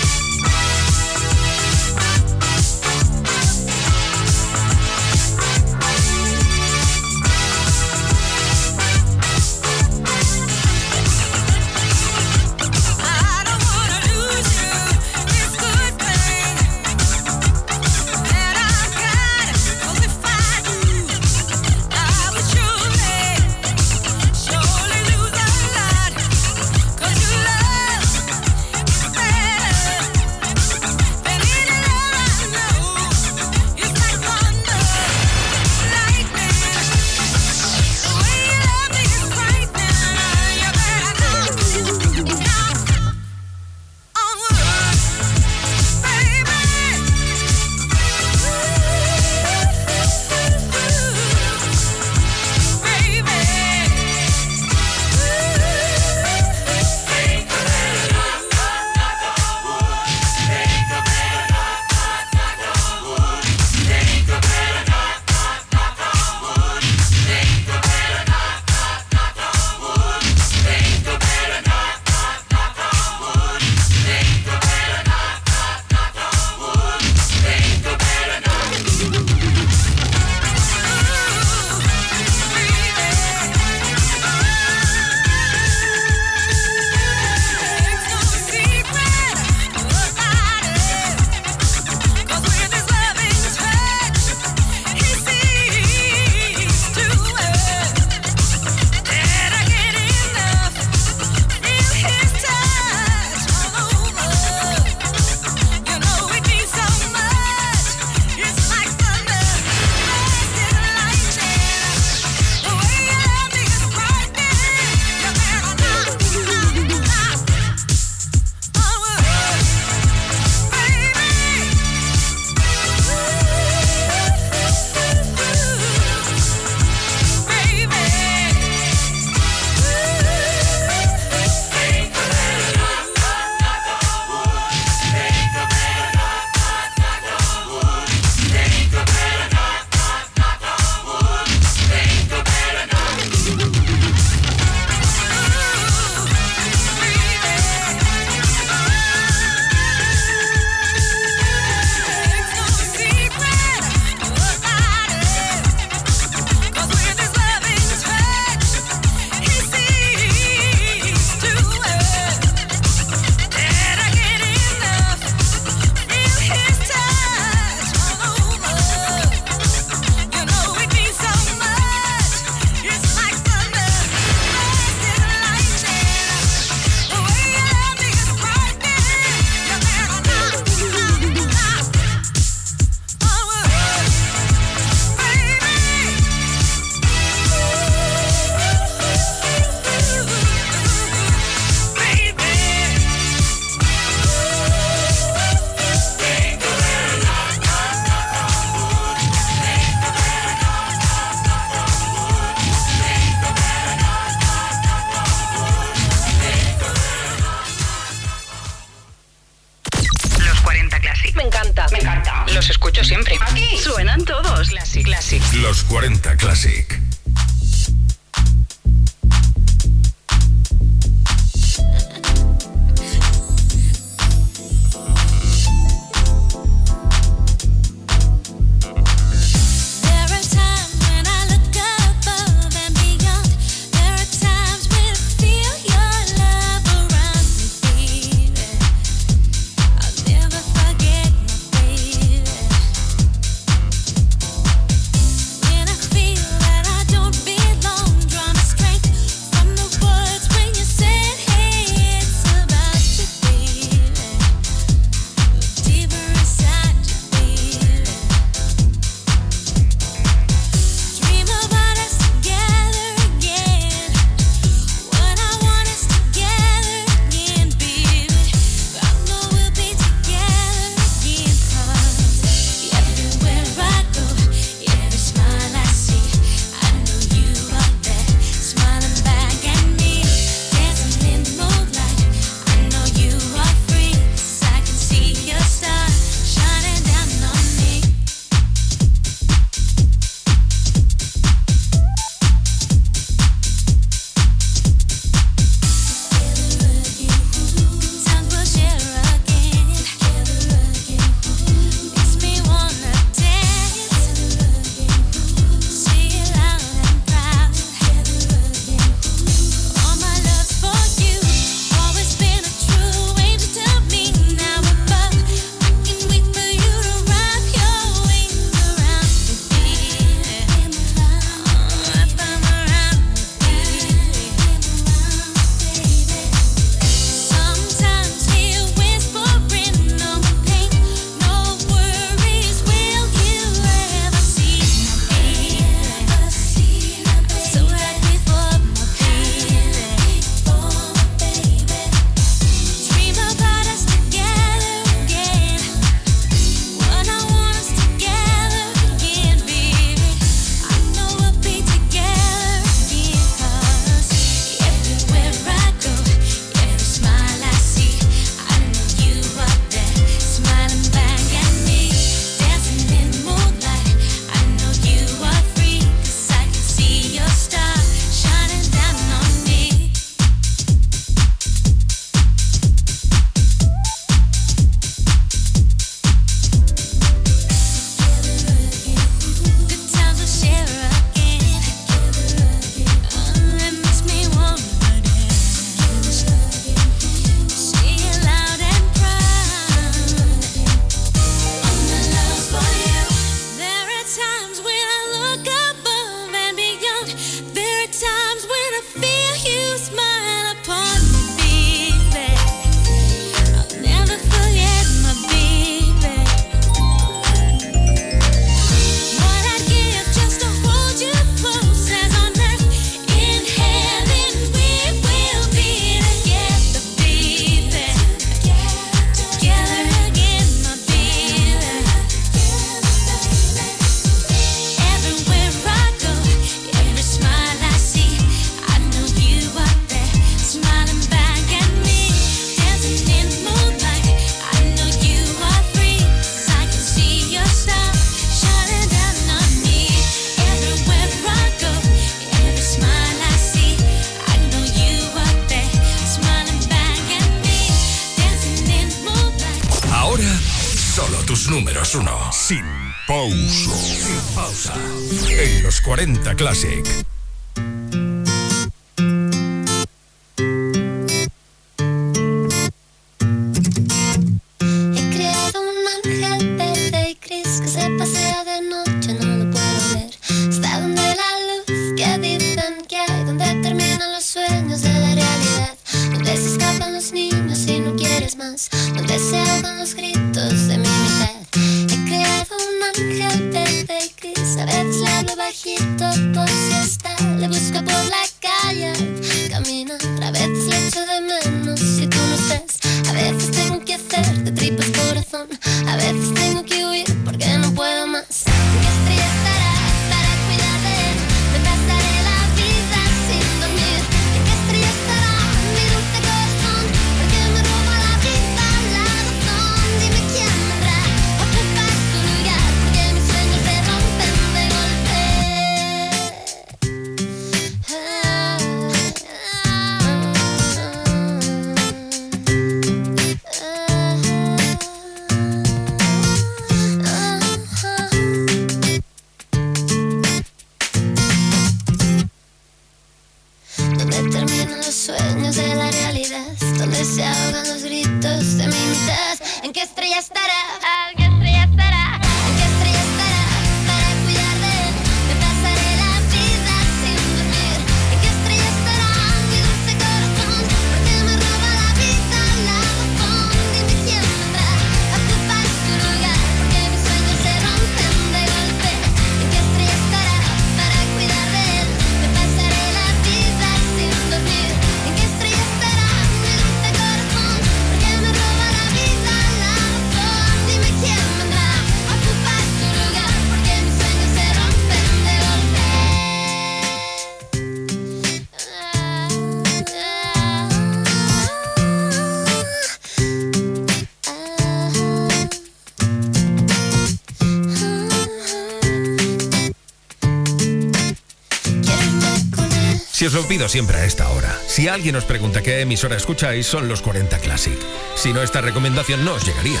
Os lo pido siempre a esta hora. Si alguien os pregunta qué emisora escucháis, son los 40 Classic. Si no, esta recomendación no os llegaría.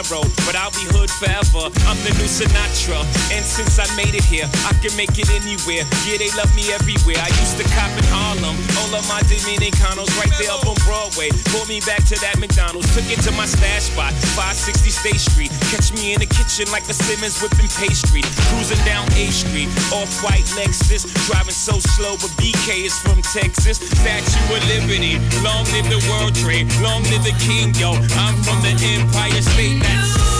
But I'll be hood forever. I'm the new Sinatra. And since I made it here, I can make it anywhere. Yeah, they love me everywhere. I used to cop in Harlem. All of my Dominicanos right there up on Broadway. Pulled me back to that McDonald's. Took it to my stash spot, 560 State Street. Catch me in the kitchen like a Simmons whipping pastry. Cruising down A Street, off-white Lexus. Driving so slow, but BK is from Texas. Statue of Liberty. Long live the World Trade. Long live the King, yo. I'm from the Empire State dance.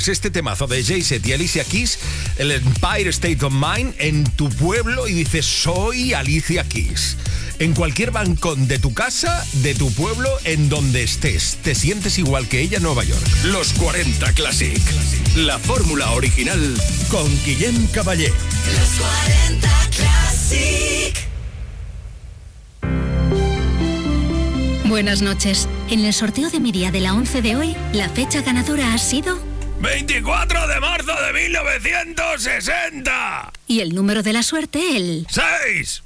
Pones este temazo de Jay-Z y Alicia Keys, el Empire State of Mind, en tu pueblo y dices, soy Alicia Keys. En cualquier bancón de tu casa, de tu pueblo, en donde estés, te sientes igual que ella en Nueva York. Los 40 Classic. La fórmula original con Guillem Caballé. Los 40 Classic. Buenas noches. En el sorteo de mi día de la 11 de hoy, la fecha ganadora ha sido 24 de marzo de 1960. y el número de la suerte el 6.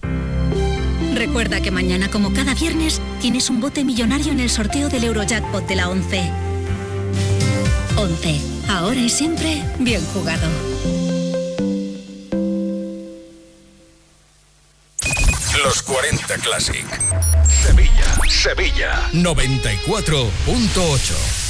Recuerda que mañana, como cada viernes, tienes un bote millonario en el sorteo del Eurojackpot de la 11. 11. Ahora y siempre, bien jugado. Los 40 Classic. Sevilla, Sevilla. 94.8.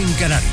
en Canarias.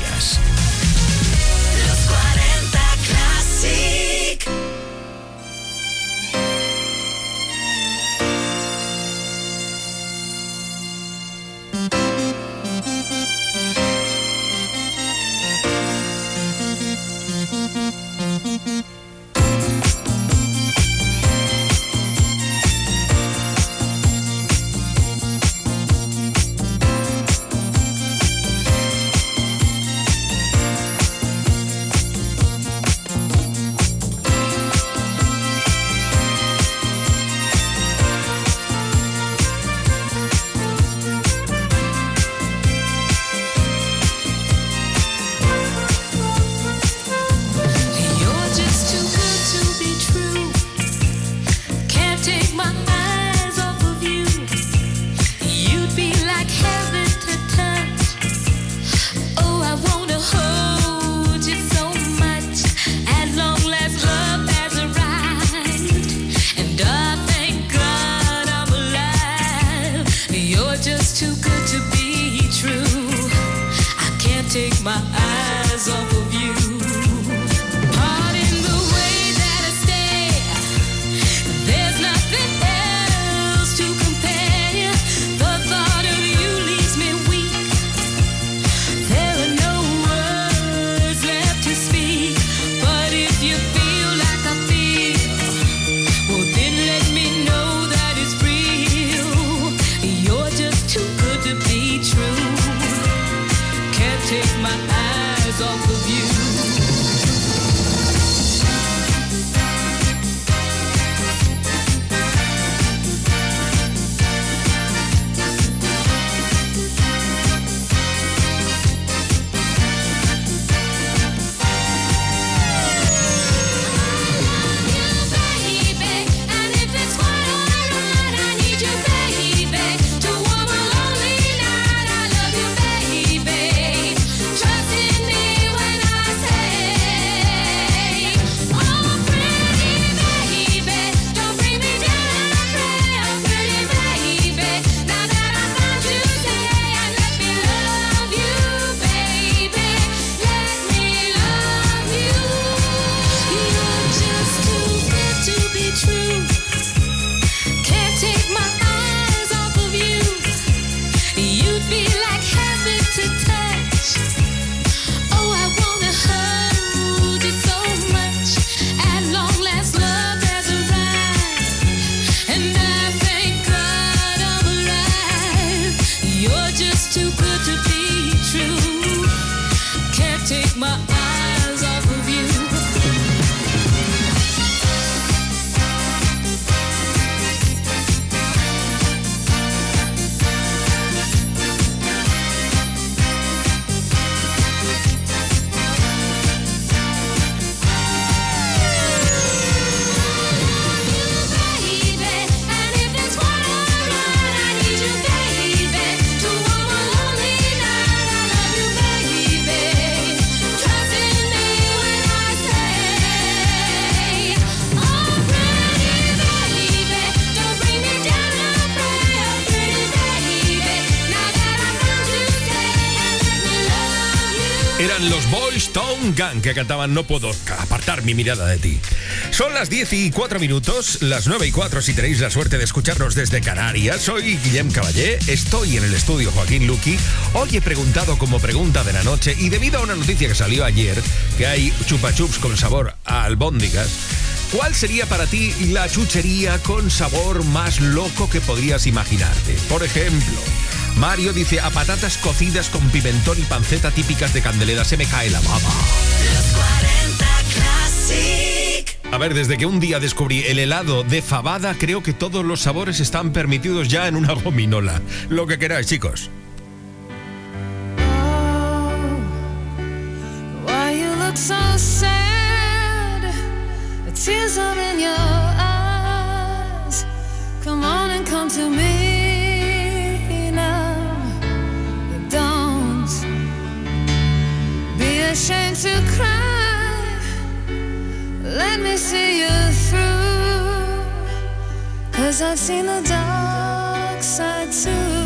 Que cantaban No puedo apartar mi mirada de ti. Son las 10 y 4 minutos, las 9 y 4 si tenéis la suerte de escucharnos desde Canarias. Soy Guillem Caballé, estoy en el estudio Joaquín Luqui. Hoy he preguntado como pregunta de la noche y debido a una noticia que salió ayer, que hay chupa chups con sabor a albóndigas, ¿Cuál sería para ti la chuchería con sabor más loco que podrías imaginarte? Por ejemplo, Mario dice a patatas cocidas con pimentón y panceta típicas de Candelera. Se me cae la baba. A ver, desde que un día descubrí el helado de fabada, creo que todos los sabores están permitidos ya en una gominola. Lo que queráis, chicos. Ashamed to cry. Let me see you through. Cause I've seen the dark side too.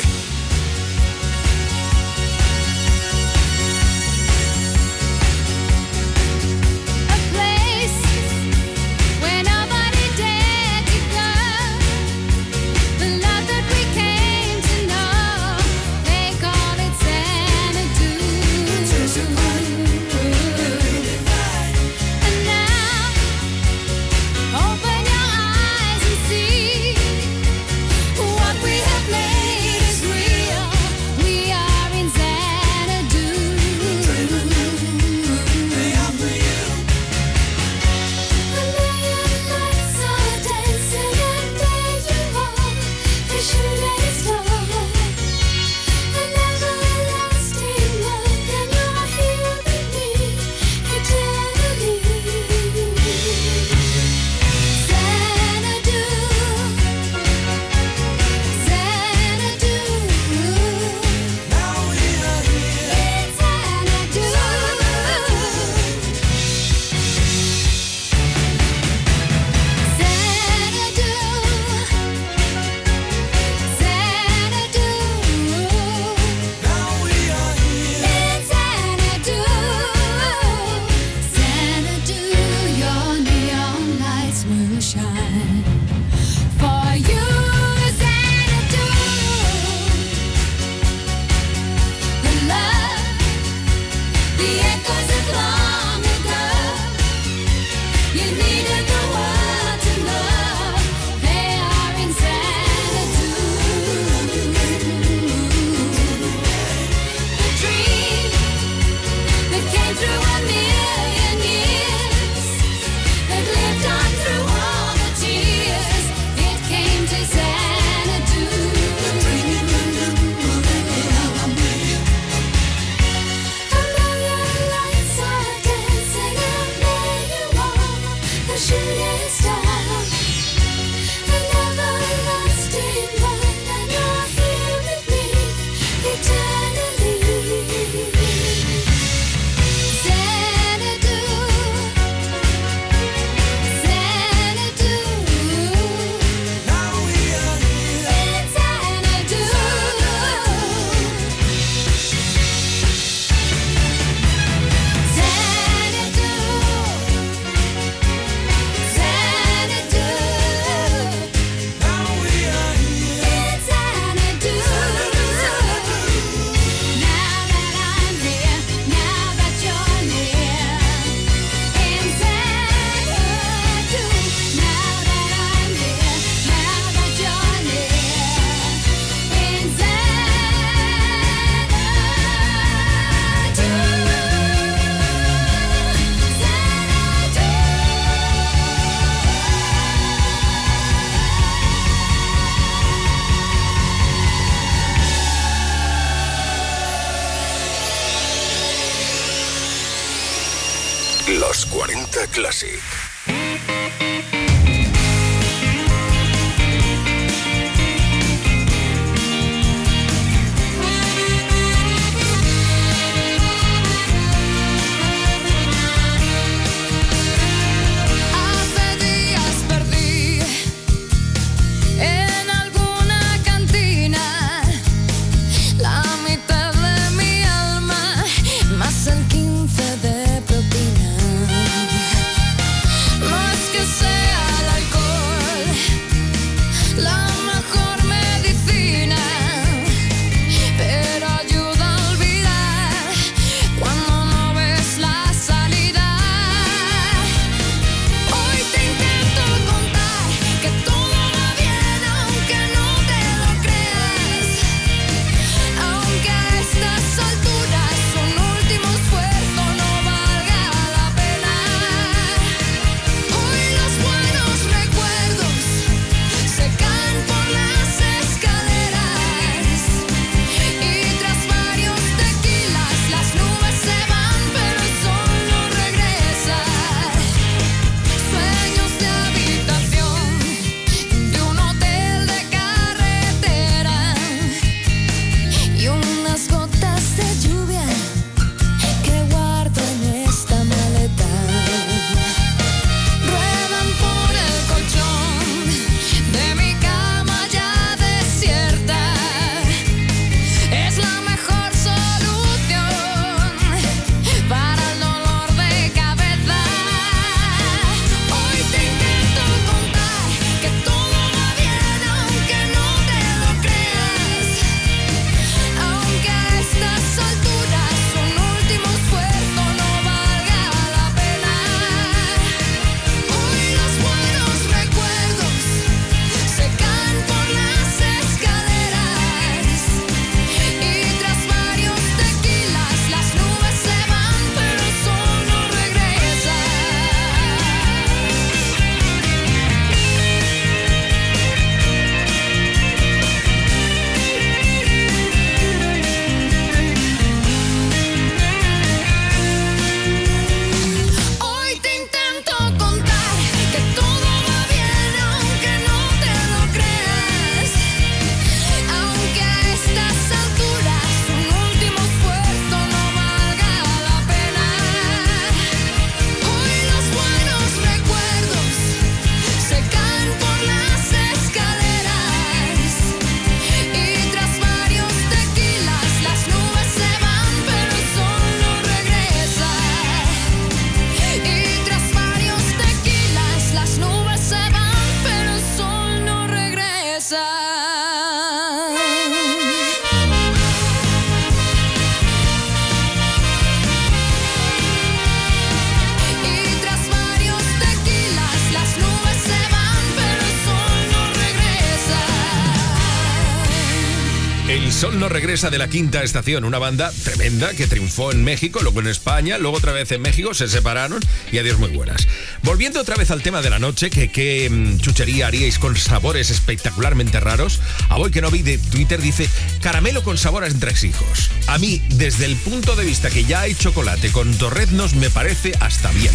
De la quinta estación, una banda tremenda que triunfó en México, luego en España, luego otra vez en México, se separaron y adiós muy buenas. Volviendo otra vez al tema de la noche, que qué mm, chuchería haríais con sabores espectacularmente raros, a Boy que no vi de Twitter dice caramelo con sabor a entresijos. A mí, desde el punto de vista que ya hay chocolate con torreznos, me parece hasta bien.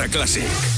Los 40 Classic.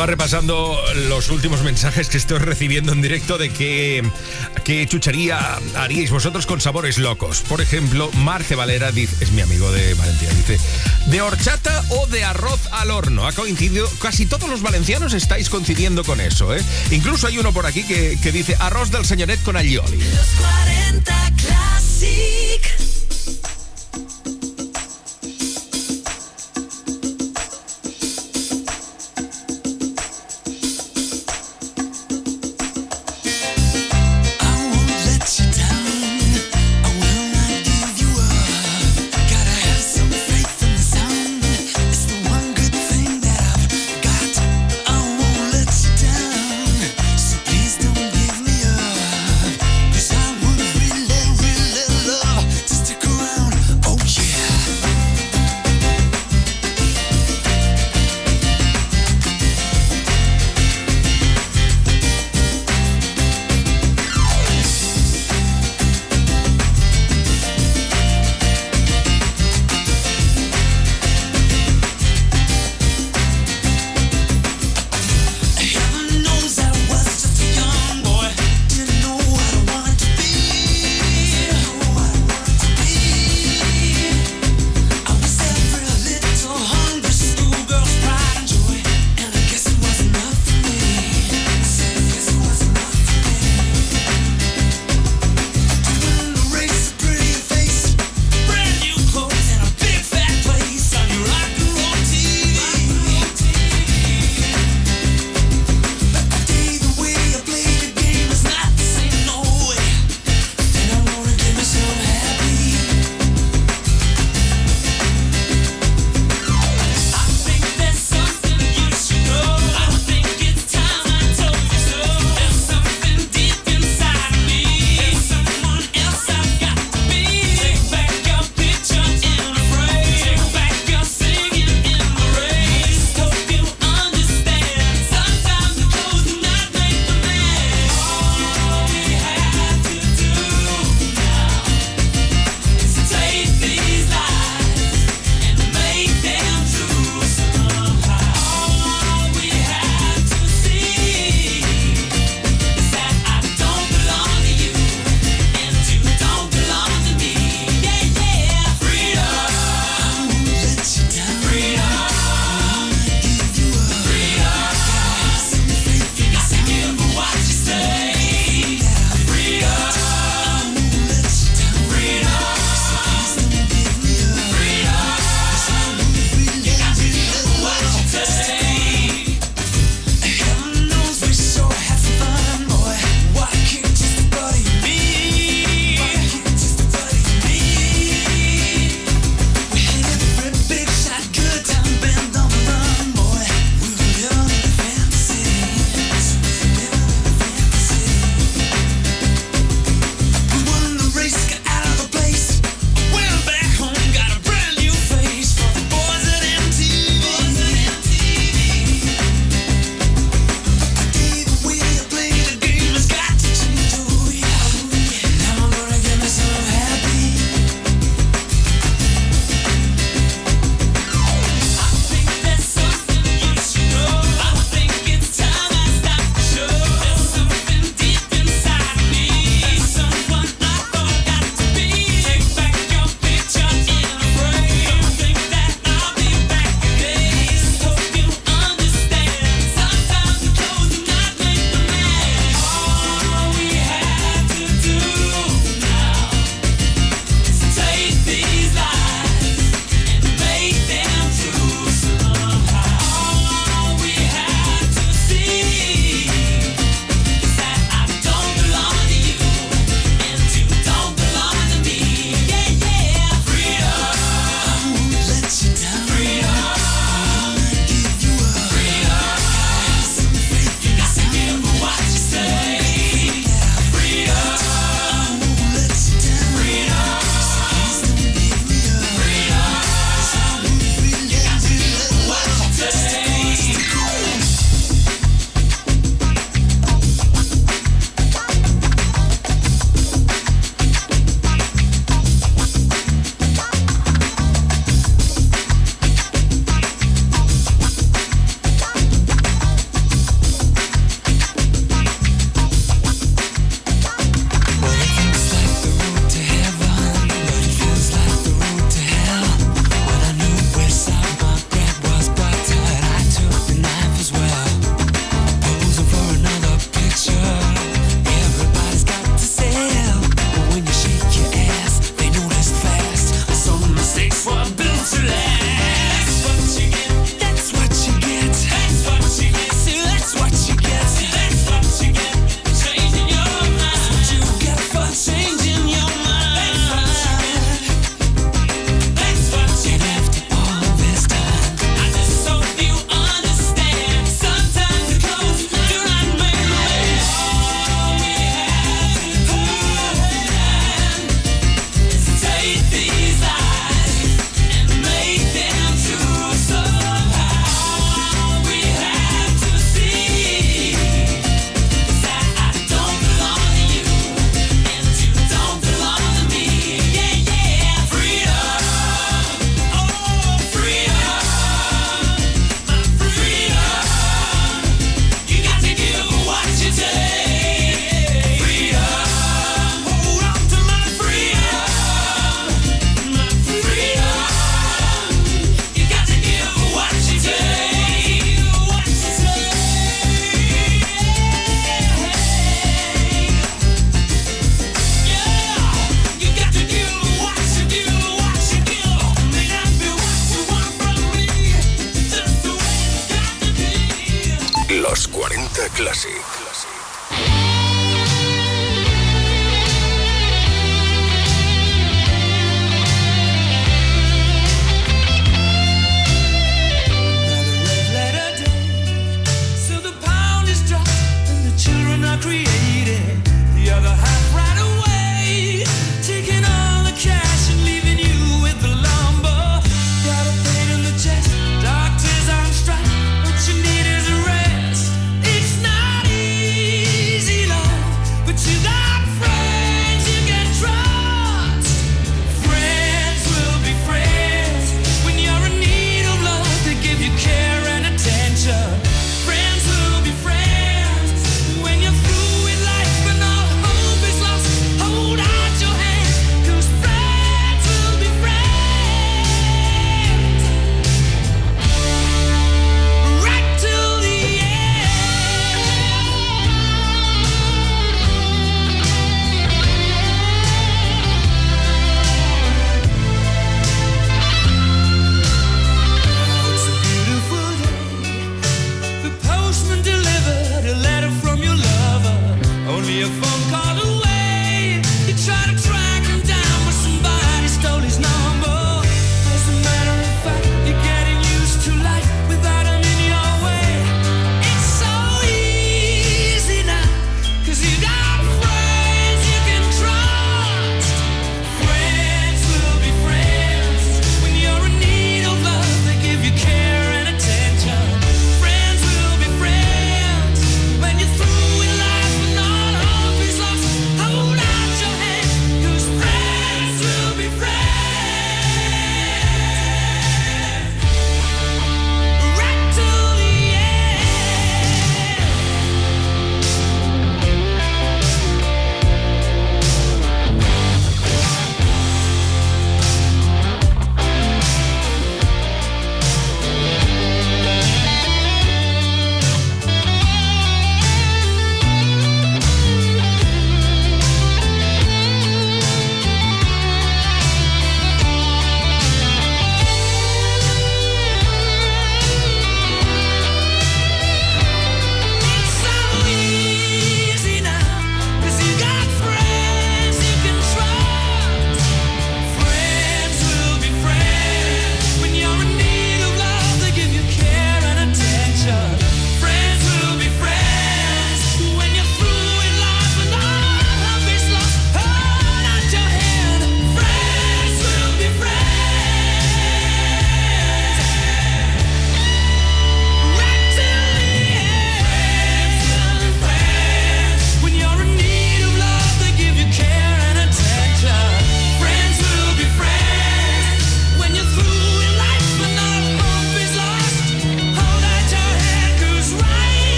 estaba repasando los últimos mensajes que estoy recibiendo en directo de que, que chucharía haríais vosotros con sabores locos. Por ejemplo, Marce Valera dice, es mi amigo de Valencia, dice, de horchata o de arroz al horno. Ha coincidido, casi todos los valencianos estáis coincidiendo con eso. ¿eh? Incluso hay uno por aquí que, que dice arroz del señoret con allioli.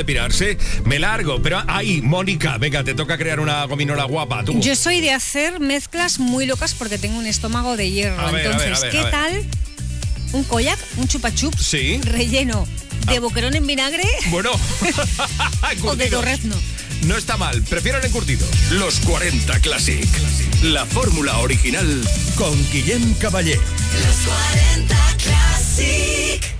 depirarse, me largo. Pero ahí, Mónica, venga, te toca crear una gominola guapa. Tú. Yo soy de hacer mezclas muy locas porque tengo un estómago de hierro. Entonces, ¿qué tal? Un koyak, un chupachup, sí. relleno de ah. boquerón en vinagre. Bueno, o de torrezno. No está mal, prefiero el encurtido. Los 40 Classic. La fórmula original con Guillem Caballé. Los 40 Classic.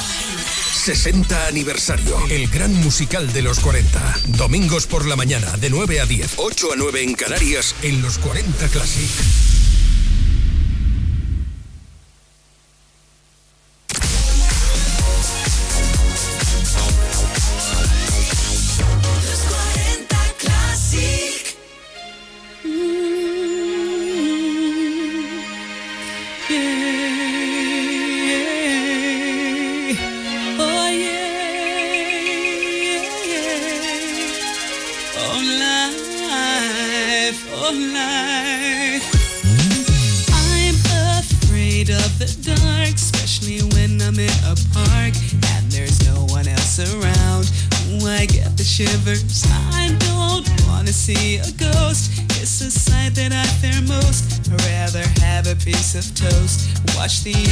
60 aniversario. El gran musical de los 40. Domingos por la mañana, de 9 a 10. 8 a 9 en Canarias, en los 40 Classic. Watch the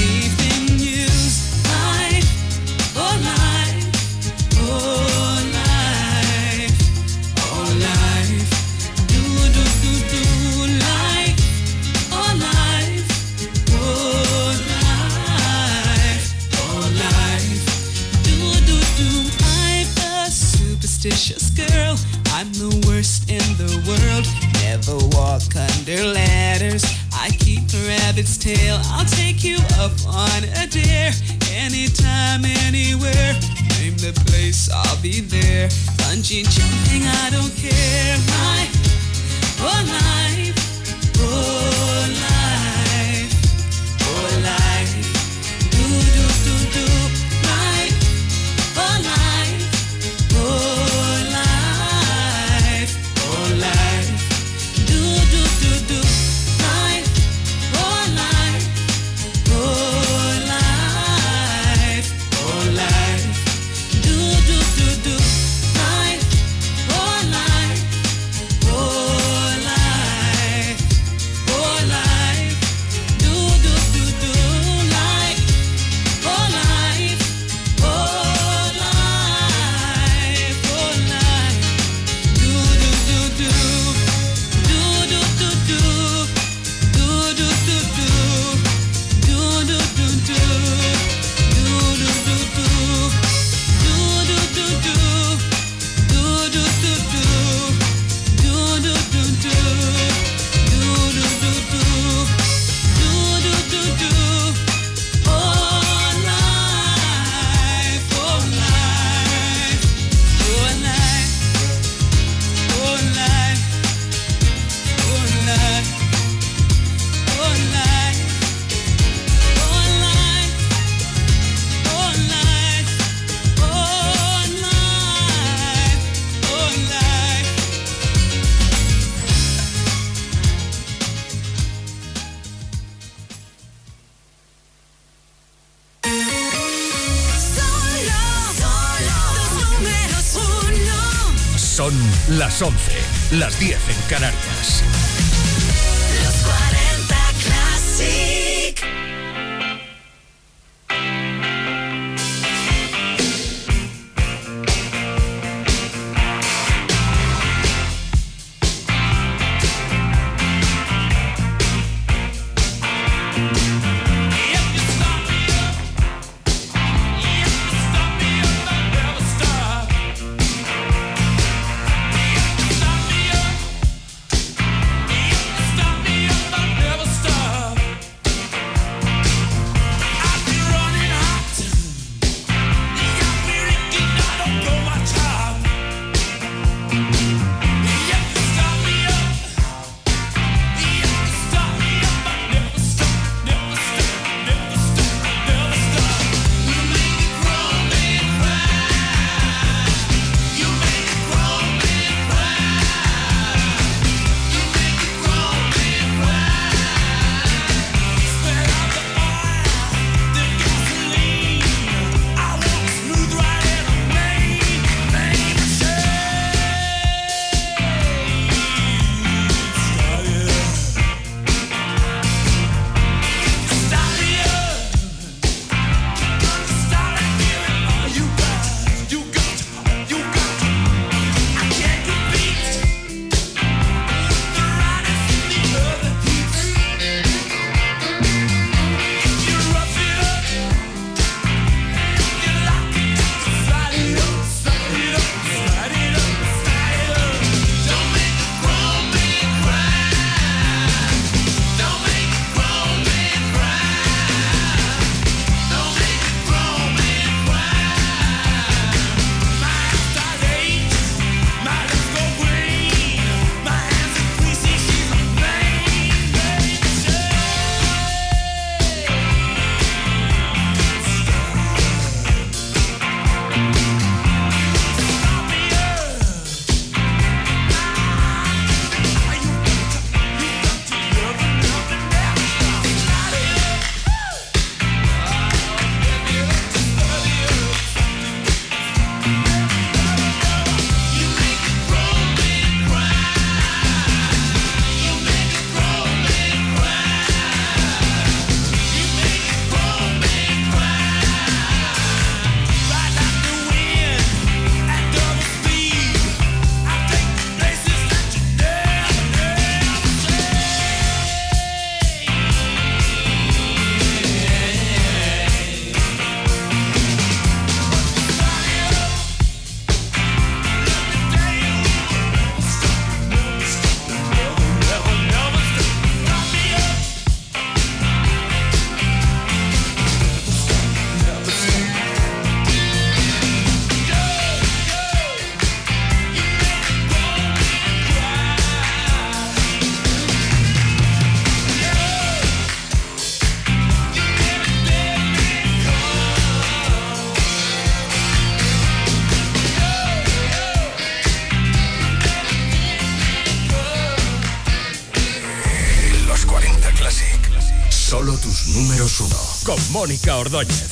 Mónica Ordóñez.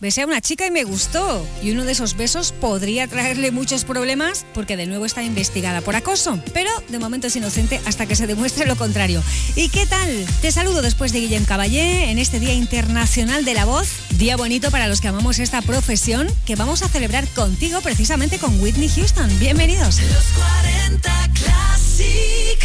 Besé a una chica y me gustó. Y uno de esos besos podría traerle muchos problemas porque de nuevo está investigada por acoso. Pero de momento es inocente hasta que se demuestre lo contrario. ¿Y qué tal? Te saludo después de Guillem Caballé en este Día Internacional de la Voz. Día bonito para los que amamos esta profesión que vamos a celebrar contigo precisamente con Whitney Houston. Bienvenidos. Los 40 Classic.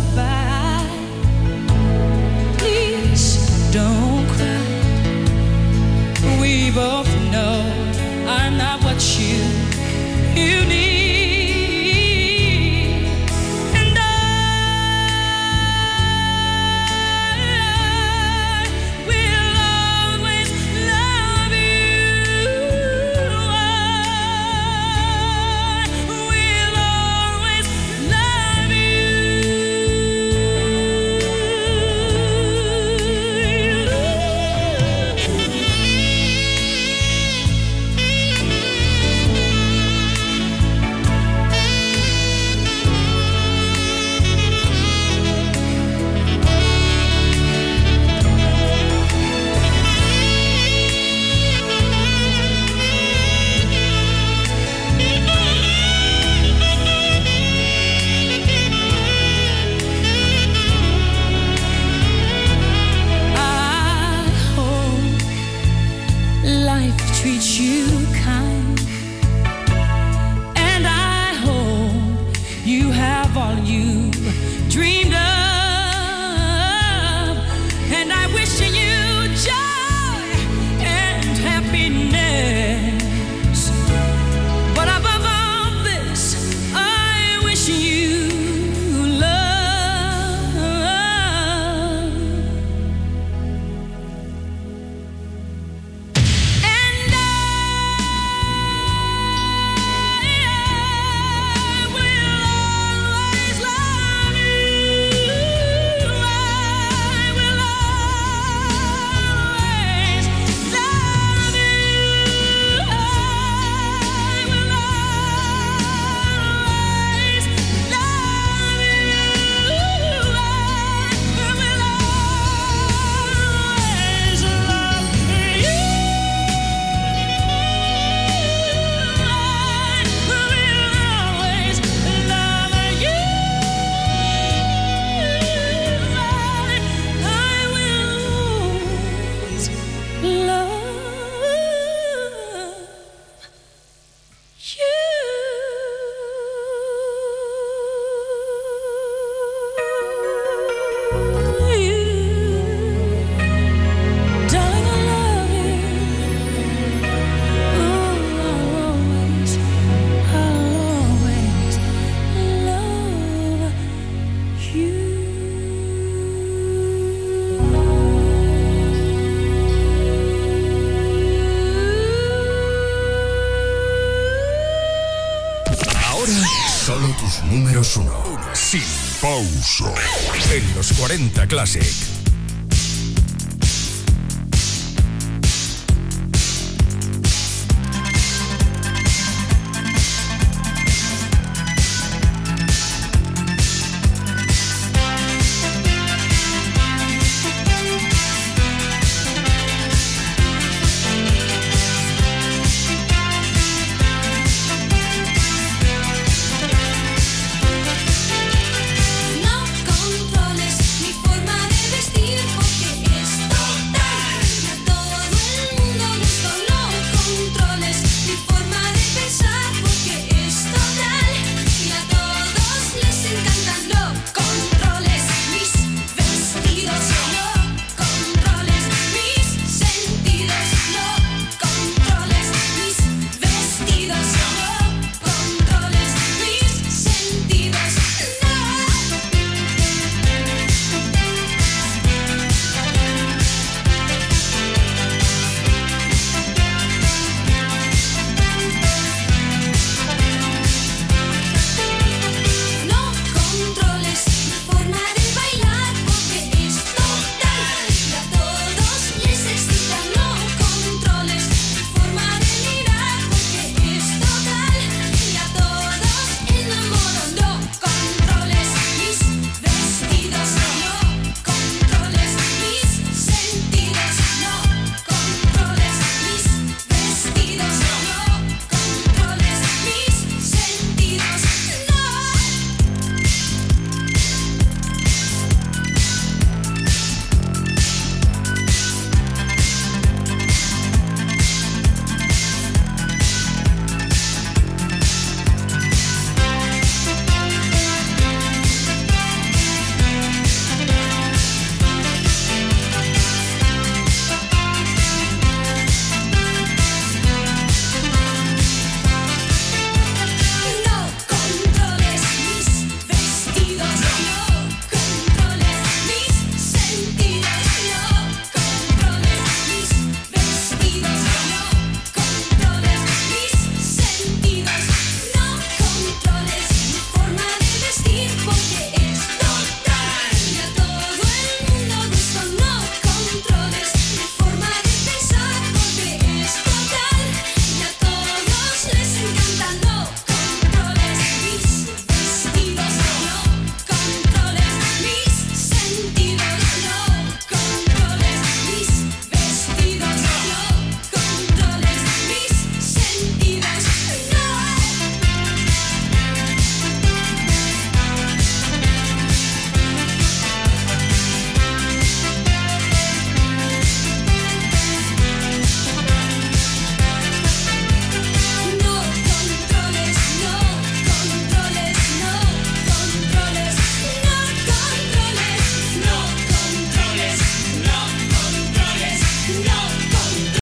goodbye. 40 Classic.